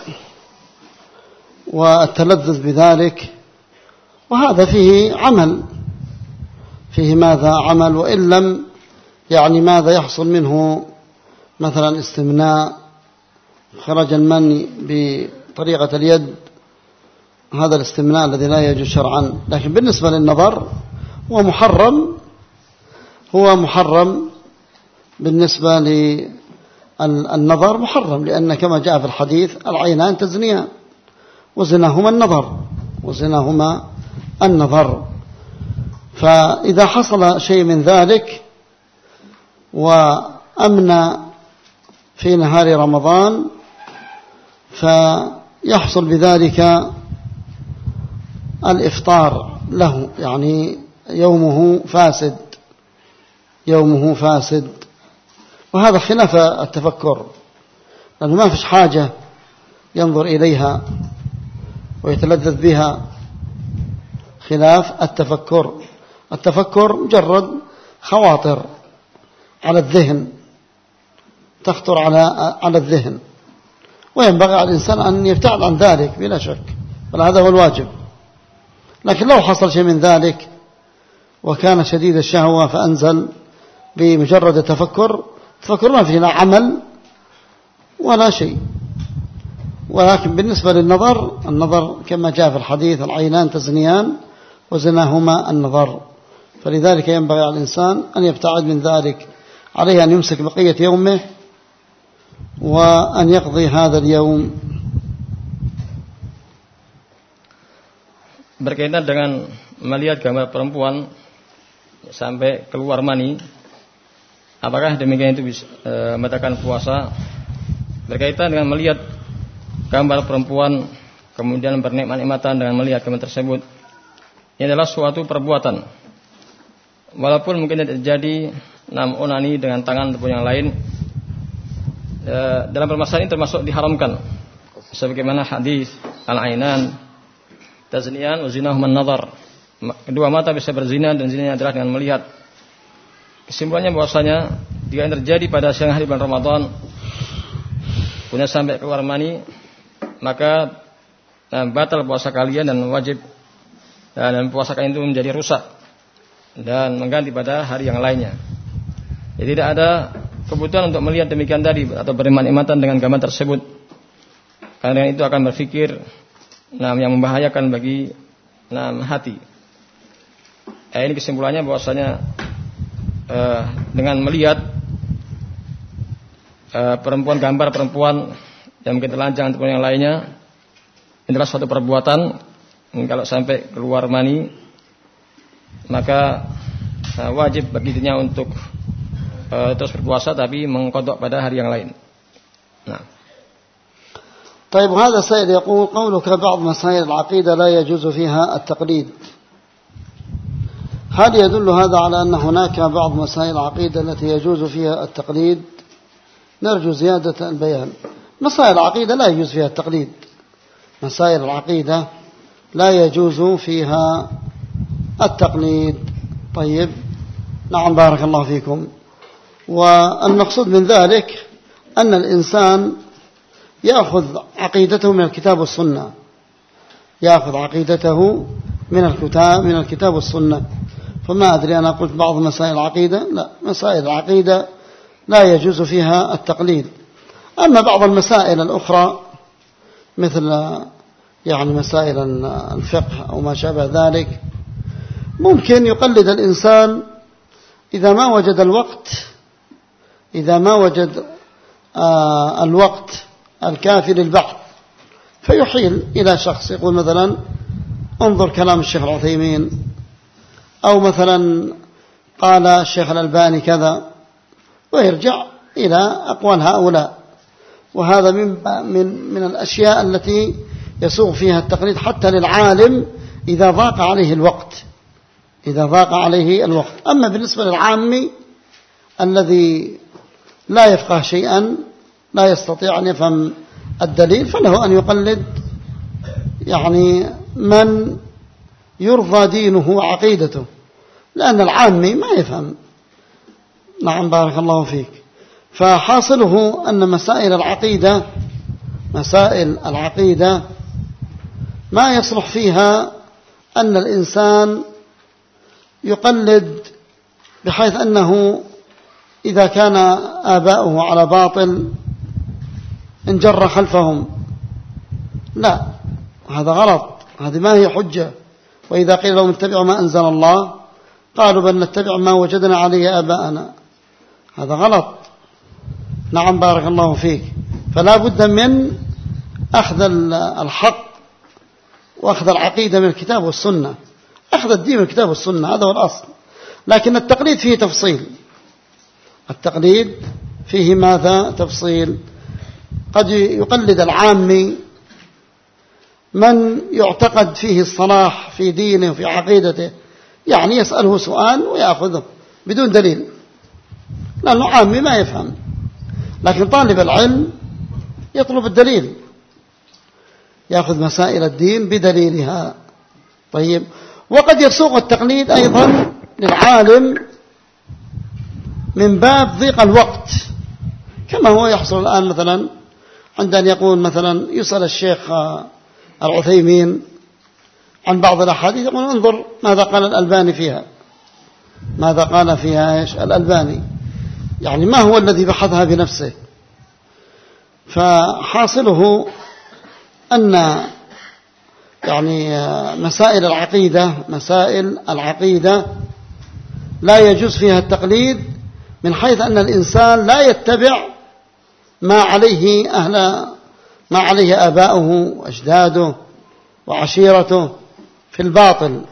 والتلذذ بذلك وهذا فيه عمل فيه ماذا عمل وإن لم يعني ماذا يحصل منه مثلا استمناء خرج المني بطريقة اليد هذا الاستمناء الذي لا يجوز شرعا. لكن بالنسبة للنظر هو محرم هو محرم بالنسبة للنظر محرم لأن كما جاء في الحديث العينان تزنيان وزناهما النظر وزناهما النظر. فإذا حصل شيء من ذلك وأمن في نهار رمضان فيحصل بذلك الإفطار له يعني يومه فاسد يومه فاسد. وهذا خلاف التفكر. لأنه ما فيش حاجة ينظر إليها ويتلذذ بها. خلاف التفكر. التفكر مجرد خواطر على الذهن تخطر على على الذهن. وينبغي على الإنسان أن يبتعد عن ذلك بلا شك بل هذا هو الواجب. لكن لو حصل شيء من ذلك وكان شديد الشهوة فأنزل بمجرد التفكر تفكر ما فيه لا عمل ولا شيء. ولكن بالنسبة للنظر النظر كما جاء في الحديث العينان تزنيان وزناهما النظر. فلذلك ينبغي على الإنسان أن يبتعد من ذلك. عليه أن يمسك بقية يومه وأن يقضي هذا اليوم. Berkaitan dengan melihat gambar perempuan sampai keluar mani apakah demikian itu bisa e, membatalkan puasa? Berkaitan dengan melihat gambar perempuan kemudian bernikmat-nikmatan dengan melihat gambar tersebut ini adalah suatu perbuatan. Walaupun mungkin tidak terjadi nam onani dengan tangan ataupun yang lain e, dalam permasalahan ini termasuk diharamkan. Sebagaimana hadis al-ainan tazniyan wa nazar kedua mata bisa berzina dan zina adalah dengan melihat kesimpulannya bahwasanya jika yang terjadi pada siang hari bulan Ramadan punya sampai keluar mani maka nah, batal puasa kalian dan wajib dan puasa kalian itu menjadi rusak dan mengganti pada hari yang lainnya. Jadi tidak ada kebutuhan untuk melihat demikian tadi atau bernikmatan dengan gambar tersebut. Karena itu akan berpikir nah, yang membahayakan bagi nah, hati. Eh, ini kesimpulannya bahwasanya uh, dengan melihat uh, perempuan gambar perempuan yang mungkin telanjang ataupun yang lainnya adalah suatu perbuatan kalau sampai keluar mani maka uh, wajib bagi dirinya untuk uh, terus berpuasa tapi mengkodok pada hari yang lain. Nah. طيب هذا سائل يقول قولك بعض مسائل العقيدة لا يجوز فيها التقليد هل يدل هذا على أن هناك بعض مسائل العقيدة التي يجوز فيها التقليد؟ نرجو زيادة البيان. مسائل العقيدة لا يجوز فيها التقليد. مسائل العقيدة لا يجوز فيها التقليد. طيب. نعم بارك الله فيكم. والمقصود من ذلك أن الإنسان يأخذ عقيدته من الكتاب والسنة. يأخذ عقيدته من الكتاب من الكتاب والسنة. فما أدري أنا قلت بعض مسائل العقيدة. لا مسائل العقيدة لا يجوز فيها التقليد. أما بعض المسائل الأخرى مثل يعني مسائل الفقه أو ما شابه ذلك ممكن يقلد الإنسان إذا ما وجد الوقت إذا ما وجد آه، الوقت الكافي للبحث. فيحيل إلى شخص يقول مثلا انظر كلام الشيخ العثيمين. أو مثلا قال الشيخ الألباني كذا ويرجع إلى أقوال هؤلاء. وهذا من من من الأشياء التي يسوغ فيها التقليد حتى للعالم إذا ضاق عليه الوقت. إذا ضاق عليه الوقت. أما بالنسبة للعامي الذي لا يفقه شيئا لا يستطيع أن يفهم الدليل فله أن يقلد يعني من يرضى دينه وعقيدته لأن العامي ما يفهم. نعم بارك الله فيك. فحاصله أن مسائل العقيدة مسائل العقيدة ما يصلح فيها أن الإنسان يقلد بحيث أنه إذا كان آباؤه على باطل انجر خلفهم. لا هذا غلط هذه ما هي حجة. وإذا قيل لهم اتبعوا ما أنزل الله قالوا بل نتبع ما وجدنا عليه آباءنا. هذا غلط. نعم بارك الله فيك. فلا بد من أخذ الحق وأخذ العقيدة من الكتاب والسنة. أخذ الدين من الكتاب والسنة هذا هو الأصل. لكن التقليد فيه تفصيل. التقليد فيه ماذا؟ تفصيل. قد يقلد العامي من يعتقد فيه الصلاح في دينه وفي عقيدته يعني يسأله سؤال ويأخذه بدون دليل. لأنه عامي ما يفهم. لكن طالب العلم يطلب الدليل. يأخذ مسائل الدين بدليلها. طيب. وقد يسوق التقليد أيضا للعالم من باب ضيق الوقت. كما هو يحصل الآن مثلا عند أن يقول مثلا يسأل الشيخ العثيمين عن بعض الأحاديث يقول انظر ماذا قال الألباني فيها. ماذا قال فيها إيش؟ الألباني. يعني ما هو الذي بحثها بنفسه. فحاصله أن يعني مسائل العقيدة مسائل العقيدة لا يجوز فيها التقليد من حيث أن الإنسان لا يتبع ما عليه أهل ما عليه آباؤه وأجداده وعشيرته في الباطل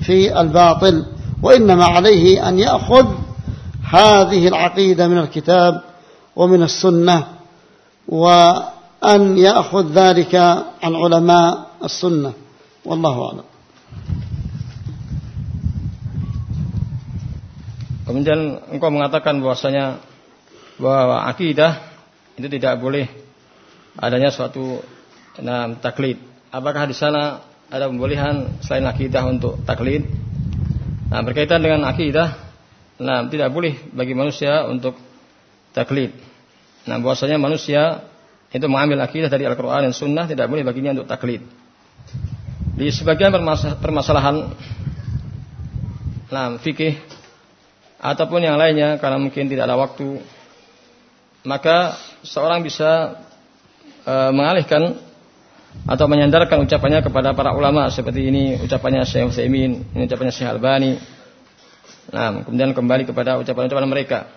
في الباطل وإنما عليه أن يأخذ هذه العقيدة من الكتاب ومن السنة وأن يأخذ ذلك عن علماء السنة. والله أعلم. Kemudian engkau mengatakan bahwasanya bahwa akidah itu tidak boleh adanya suatu nah, taklid. Apakah di sana ada pembolehan selain akidah untuk taklid? Nah, berkaitan dengan akidah, nah tidak boleh bagi manusia untuk taklid. Nah, bahwasanya manusia itu mengambil akidah dari Al-Qur'an dan Sunnah tidak boleh baginya untuk taklid. Di sebagian permasalahan nah, fikih ataupun yang lainnya karena mungkin tidak ada waktu maka seorang bisa e, mengalihkan atau menyandarkan ucapannya kepada para ulama seperti ini ucapannya Syekh Utsaimin, ini ucapannya Syekh Albani. Nah, kemudian kembali kepada ucapan-ucapan mereka.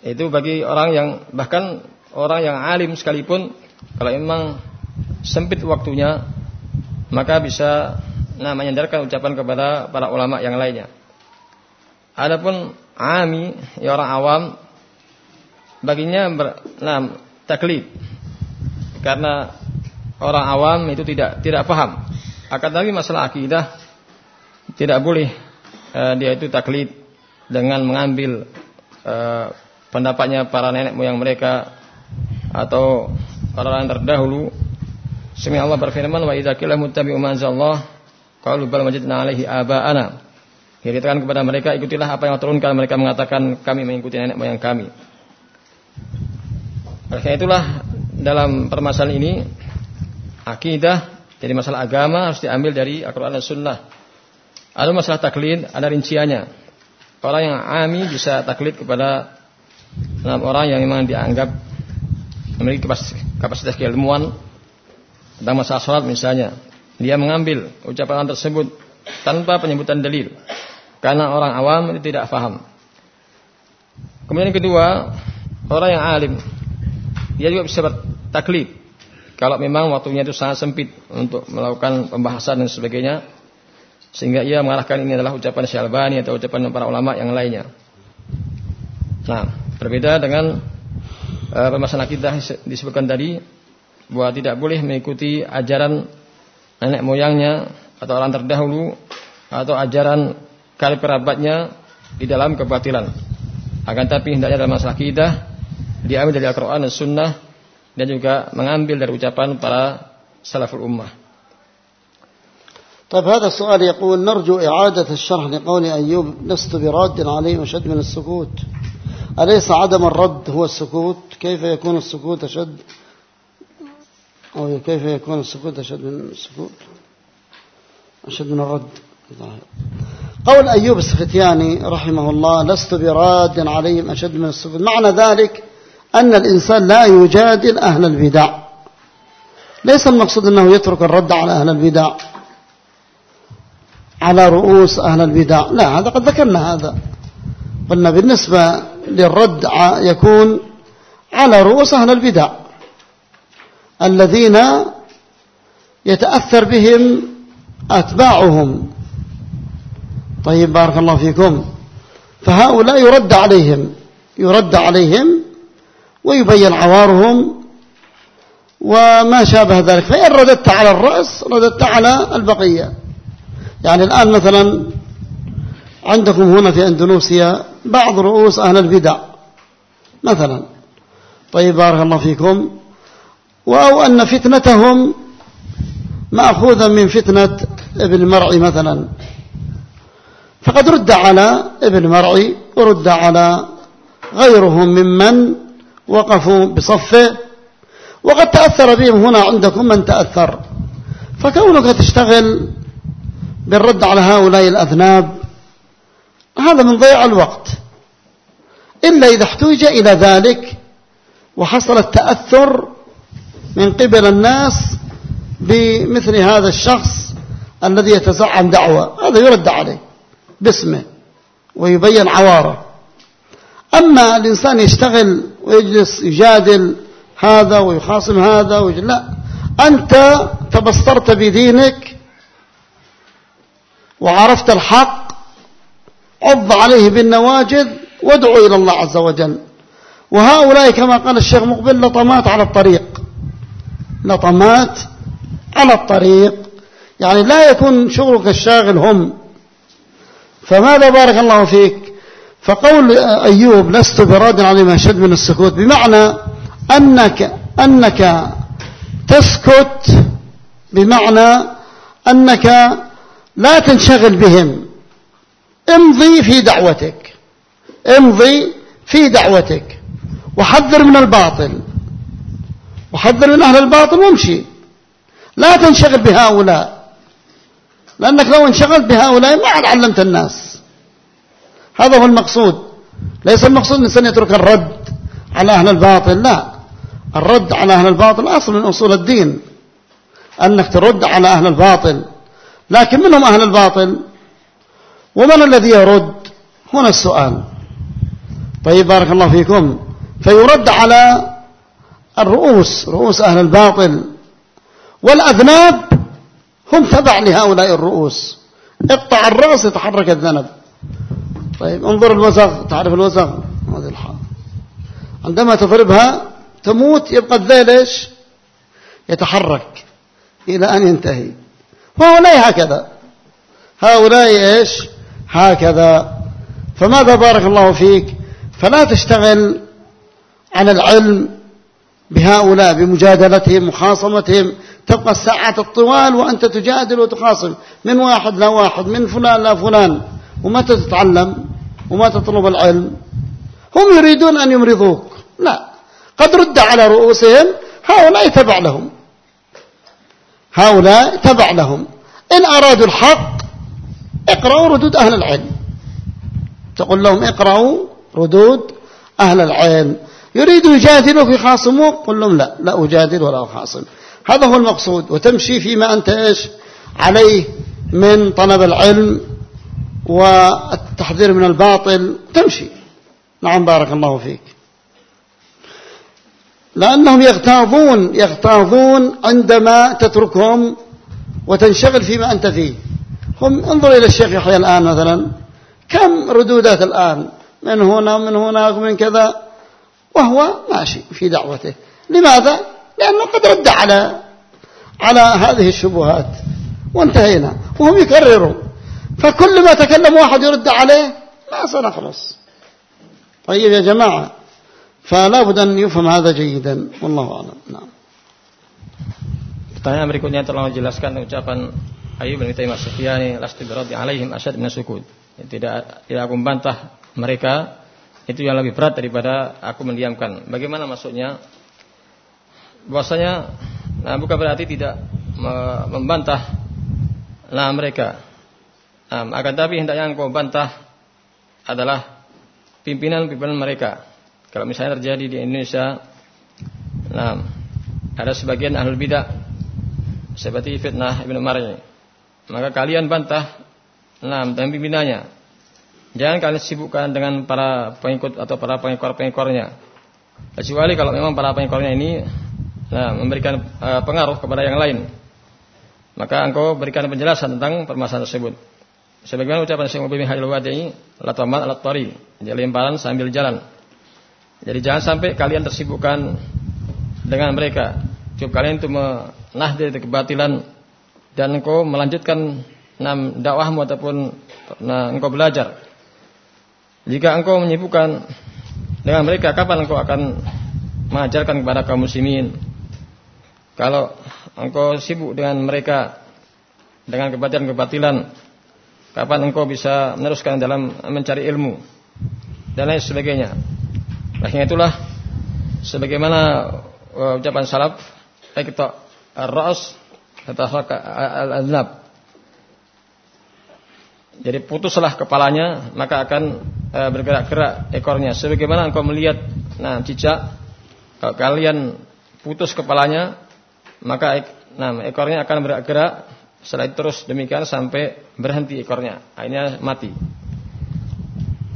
Itu bagi orang yang bahkan orang yang alim sekalipun kalau memang sempit waktunya maka bisa nah menyandarkan ucapan kepada para ulama yang lainnya. Adapun ami ya orang awam baginya ber, nah, taklid karena orang awam itu tidak tidak paham akan tapi masalah akidah tidak boleh uh, dia itu taklid dengan mengambil uh, pendapatnya para nenek moyang mereka atau orang-orang terdahulu. Semi Allah berfirman wa idza qila muttabi'u ma anzalallah qalu bal majidna alaihi aba'ana. Kepada mereka ikutilah apa yang turunkan mereka mengatakan kami mengikuti nenek moyang kami. Oleh karena itulah dalam permasalahan ini akidah jadi masalah agama harus diambil dari Al-Qur'an dan Sunnah. Ada masalah taklid, ada rinciannya. Orang yang ami bisa taklid kepada enam orang yang memang dianggap memiliki kapasitas keilmuan tentang masalah sholat misalnya. Dia mengambil ucapan tersebut tanpa penyebutan dalil. Karena orang awam itu tidak faham. Kemudian yang kedua, orang yang alim. Dia juga bisa bertaklid. Kalau memang waktunya itu sangat sempit untuk melakukan pembahasan dan sebagainya. Sehingga ia mengarahkan ini adalah ucapan Syalbani atau ucapan para ulama yang lainnya. Nah, Berbeda dengan uh, permasalahan akidah disebutkan tadi bahwa tidak boleh mengikuti ajaran nenek moyangnya atau orang terdahulu atau ajaran kali kerabatnya di dalam kebatilan. Akan tapi hendaknya dalam masalah akidah diambil dari Al-Qur'an dan Sunnah dan juga mengambil dari ucapan para salaful ummah. طيب هذا السؤال يقول نرجو إعادة الشرح لقول أيوب لست براد عليه وشد من السكوت. أليس عدم الرد هو السكوت؟ كيف يكون السكوت أشد؟ أو كيف يكون السكوت أشد من السكوت؟ أشد من الرد. قول أيوب السختياني رحمه الله لست براد عليهم أشد من السكوت. معنى ذلك أن الإنسان لا يجادل أهل البدع. ليس المقصود أنه يترك الرد على أهل البدع على رؤوس أهل البدع. لا هذا قد ذكرنا هذا. قلنا بالنسبة للرد يكون على رؤوس أهل البدع. الذين يتأثر بهم أتباعهم. طيب بارك الله فيكم. فهؤلاء يرد عليهم يرد عليهم ويبين عوارهم وما شابه ذلك. فإن رددت على الرأس رددت على البقية. يعني الآن مثلا عندكم هنا في أندونوسيا بعض رؤوس أهل البدع مثلا. طيب بارك الله فيكم. أو أن فتنتهم مأخوذا من فتنة ابن مرعي مثلا. فقد رد على ابن مرعي ورد على غيرهم ممن وقفوا بصفه وقد تأثر بهم هنا عندكم من تأثر. فكونك تشتغل بالرد على هؤلاء الأذناب هذا من ضياع الوقت. إلا إذا احتوج إلى ذلك وحصل التأثر من قبل الناس بمثل هذا الشخص الذي يتزعم دعوة هذا يرد عليه باسمه ويبين عواره. أما الإنسان يشتغل ويجلس يجادل هذا ويخاصم هذا ويجل لا أنت تبصرت بدينك وعرفت الحق عض عليه بالنواجذ وادعوا إلى الله عز وجل. وهؤلاء كما قال الشيخ مقبل لطمات على الطريق. لطمات على الطريق. يعني لا يكون شغلك الشاغل هم. فماذا بارك الله فيك؟ فقول أيوب لست براد علي ما شد من السكوت بمعنى أنك, أنك تسكت بمعنى أنك لا تنشغل بهم. امضي في دعوتك امضي في دعوتك وحذر من الباطل وحذر من أهل الباطل وامشي. لا تنشغل بهؤلاء لأنك لو انشغلت بهؤلاء ما علمت الناس. هذا هو المقصود. ليس المقصود الإنسان يترك الرد على أهل الباطل لا. الرد على أهل الباطل أصل من أصول الدين أنك ترد على أهل الباطل. لكن منهم أهل الباطل؟ ومن الذي يرد؟ هنا السؤال. طيب بارك الله فيكم. فيرد على الرؤوس رؤوس أهل الباطل. والأذناب هم تبع لهؤلاء الرؤوس. اقطع الرأس يتحرك الذنب. طيب انظر الوزغ تعرف الوزغ هذه الحال. عندما تضربها تموت يبقى الذيل إيش؟ يتحرك إلى أن ينتهي. وهؤلاء هكذا. هؤلاء إيش؟ هكذا. فماذا بارك الله فيك؟ فلا تشتغل على العلم بهؤلاء بمجادلتهم مخاصمتهم تبقى الساعات الطوال وأنت تجادل وتخاصم. من واحد لا واحد من فلان لا فلان. ومتى تتعلم؟ وما تطلب العلم. هم يريدون أن يمرضوك. لا. قد رد على رؤوسهم هؤلاء تبع لهم. هؤلاء تبع لهم. إن أرادوا الحق اقرأوا ردود أهل العلم. تقول لهم اقرأوا ردود أهل العلم. يريد يجادلوا في خاصموك قل لهم لا. لا أجادل ولا أخاصم. هذا هو المقصود. وتمشي فيما أنت إيش؟ عليه من طلب العلم. والتحذير من الباطل تمشي. نعم بارك الله فيك. لأنهم يغتاظون يغتاظون عندما تتركهم وتنشغل فيما أنت فيه. هم انظر إلى الشيخ يحيى الآن مثلا. كم ردودات الآن؟ من هنا ومن هناك ومن كذا. وهو ماشي في دعوته. لماذا؟ لأنه قد رد على على هذه الشبهات. وانتهينا. وهم يكرروا. فكل ما تكلم واحد يرد عليه ما سنخلص طيب يا جماعة فلا بد أن يفهم هذا جيدا والله أعلم نعم Pertanyaan berikutnya telah menjelaskan ucapan Ayub bin Taimiyah Sufyani lasti biradi alaihim asyad min sukut. Tidak tidak aku membantah mereka itu yang lebih berat daripada aku mendiamkan. Bagaimana maksudnya? Bahwasanya nah bukan berarti tidak membantah nah mereka. Nah, akan tapi hendaknya engkau bantah adalah pimpinan-pimpinan mereka. Kalau misalnya terjadi di Indonesia, nah ada sebagian ahlul bidah seperti fitnah Ibnu Mar'i. Maka kalian bantah nah dan pimpinannya Jangan kalian sibukkan dengan para pengikut atau para pengikor-pengikornya. Kecuali kalau memang para pengikornya ini nah, memberikan uh, pengaruh kepada yang lain. Maka engkau berikan penjelasan tentang permasalahan tersebut. Sebagaimana ucapan Syekh Muhammad bin Halil Wadi'i, la tamat ala tari, jadi lemparan sambil jalan. Jadi jangan sampai kalian tersibukkan dengan mereka. Cukup kalian itu menahdir kebatilan dan engkau melanjutkan enam dakwahmu ataupun nah, engkau belajar jika engkau menyibukkan dengan mereka, kapan engkau akan mengajarkan kepada kaum muslimin? Kalau engkau sibuk dengan mereka dengan kebatilan-kebatilan, kapan engkau bisa meneruskan dalam mencari ilmu dan lain sebagainya. Oleh itulah sebagaimana uh, ucapan salaf, kita ar-ra's al-adnab jadi putuslah kepalanya, maka akan e, bergerak-gerak ekornya. Sebagaimana engkau melihat nah cicak, kalau kalian putus kepalanya, maka nah, ekornya akan bergerak setelah itu terus demikian sampai berhenti ekornya. Akhirnya mati.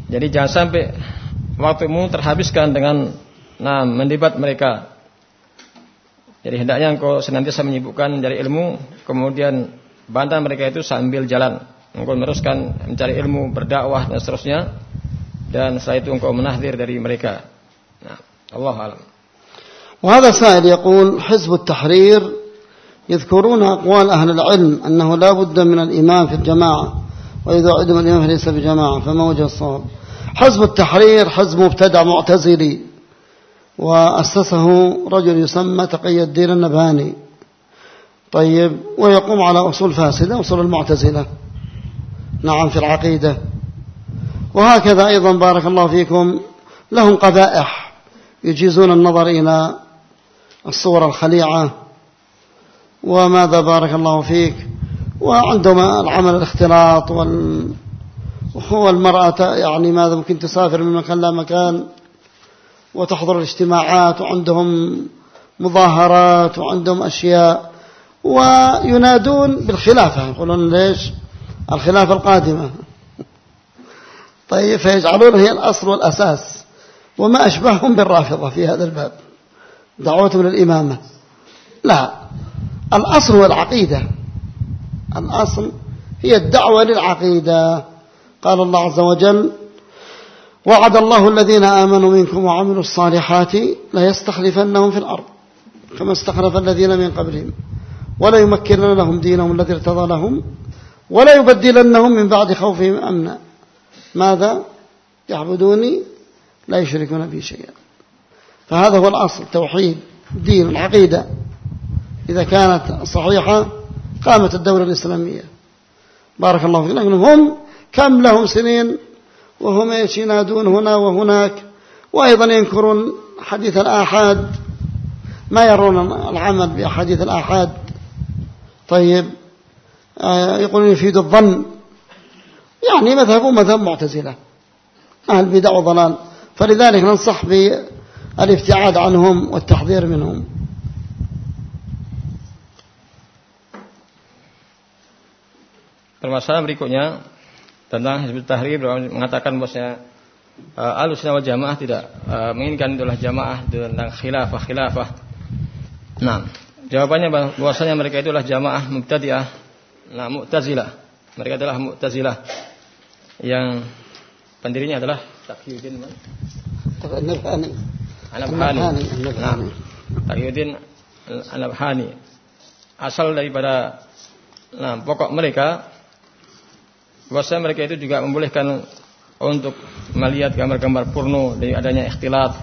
Jadi jangan sampai waktumu terhabiskan dengan nah mendebat mereka. Jadi hendaknya engkau senantiasa menyibukkan mencari ilmu, kemudian bantah mereka itu sambil jalan engkau meneruskan mencari ilmu, berdakwah dan seterusnya dan setelah itu engkau menahdir dari mereka. Nah, Allah alam. وهذا سائل يقول حزب التحرير يذكرون أقوال أهل العلم أنه لا بد من الإمام في الجماعة وإذا عدم الإمام فليس بجماعة فما وجه الصواب؟ حزب التحرير حزب مبتدع معتزلي وأسسه رجل يسمى تقي الدين النبهاني. طيب ويقوم على أصول فاسدة أصول المعتزلة. نعم في العقيدة. وهكذا أيضا بارك الله فيكم لهم قبائح يجيزون النظر إلى الصور الخليعة. وماذا بارك الله فيك؟ وعندهم العمل الاختلاط وال وهو المرأة يعني ماذا ممكن تسافر من مكان لا مكان وتحضر الاجتماعات وعندهم مظاهرات وعندهم أشياء وينادون بالخلافة يقولون ليش؟ الخلافة القادمة. طيب فيجعلون هي الأصل والأساس وما أشبههم بالرافضة في هذا الباب. دعوتهم للإمامة. لا. الأصل هو العقيدة. الأصل هي الدعوة للعقيدة. قال الله عز وجل وعد الله الذين آمنوا منكم وعملوا الصالحات لا يستخلفنهم في الأرض كما استخلف الذين من قبلهم ولا يمكنن لهم دينهم الذي ارتضى لهم ولا يبدلنهم من بعد خوفهم أمنا. ماذا؟ يعبدوني لا يشركون بي شيئا. فهذا هو الأصل توحيد دين العقيدة. إذا كانت صحيحة قامت الدولة الإسلامية. بارك الله فيك. لكن هم كم لهم سنين وهم إيش ينادون هنا وهناك؟ وأيضا ينكرون حديث الآحاد. ما يرون العمل بأحاديث الآحاد. طيب آه، يقولون يفيد الظن. يعني مذهبه مذهب معتزلة. أهل بدع وضلال. فلذلك ننصح بالابتعاد عنهم والتحذير منهم. Permasalahan berikutnya tentang Hizbut Tahrir mengatakan bahwasanya uh, Ahlussunnah wal Jamaah tidak uh, menginginkan itulah jamaah tentang khilafah khilafah. Nah, jawabannya bahwasanya mereka itulah jamaah mubtadi'ah, nah mu'tazilah. Mereka adalah mu'tazilah yang pendirinya adalah Taqiyuddin An-Nabhani. An-Nabhani. Nah, Taqiyuddin An-Nabhani. Asal daripada nah pokok mereka bahwa mereka itu juga membolehkan untuk melihat gambar-gambar porno dari adanya ikhtilat.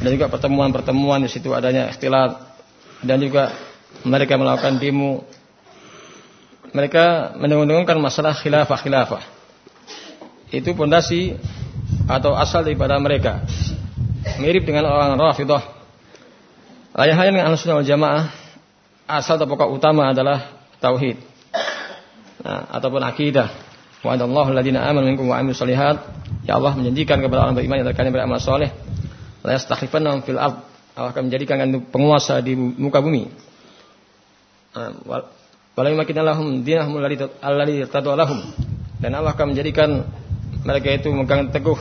Dan juga pertemuan-pertemuan di situ adanya ikhtilat. Dan juga mereka melakukan demo. Mereka mendengungkan masalah khilafah-khilafah. Itu pondasi atau asal daripada mereka. Mirip dengan orang Rafidah. Lain dengan Ahlussunnah wal Jamaah asal atau pokok utama adalah tauhid. Nah, ataupun akidah Wa'adallahu alladhina amanu minkum wa. Ya Allah menjanjikan kepada orang beriman yang terkait beramal soleh. La yastakhlifannahum fil ard. Allah akan menjadikan penguasa di muka bumi. Wala yumakkinallahum dinahum alladhi lahum. Dan Allah akan menjadikan mereka itu memegang teguh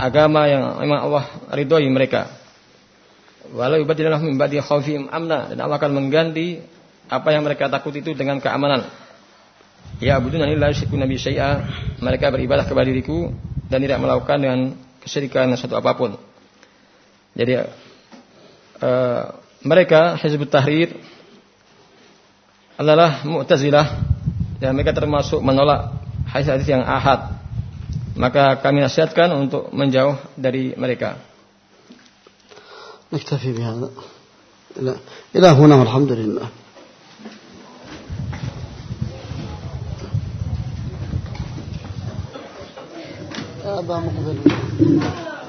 agama yang memang Allah ridhoi mereka. Wala yubaddilannahum min ba'di amna dan Allah akan mengganti apa yang mereka takut itu dengan keamanan. Ya abudun la yusyriku nabi syai'a. Mereka beribadah kepada diriku dan tidak melakukan dengan kesyirikan satu apapun. Jadi uh, mereka Hizbut Tahrir adalah Mu'tazilah dan mereka termasuk menolak hadis-hadis yang ahad. Maka kami nasihatkan untuk menjauh dari mereka. نكتفي بهذا إلى هنا والحمد لله אבא המוגבלות.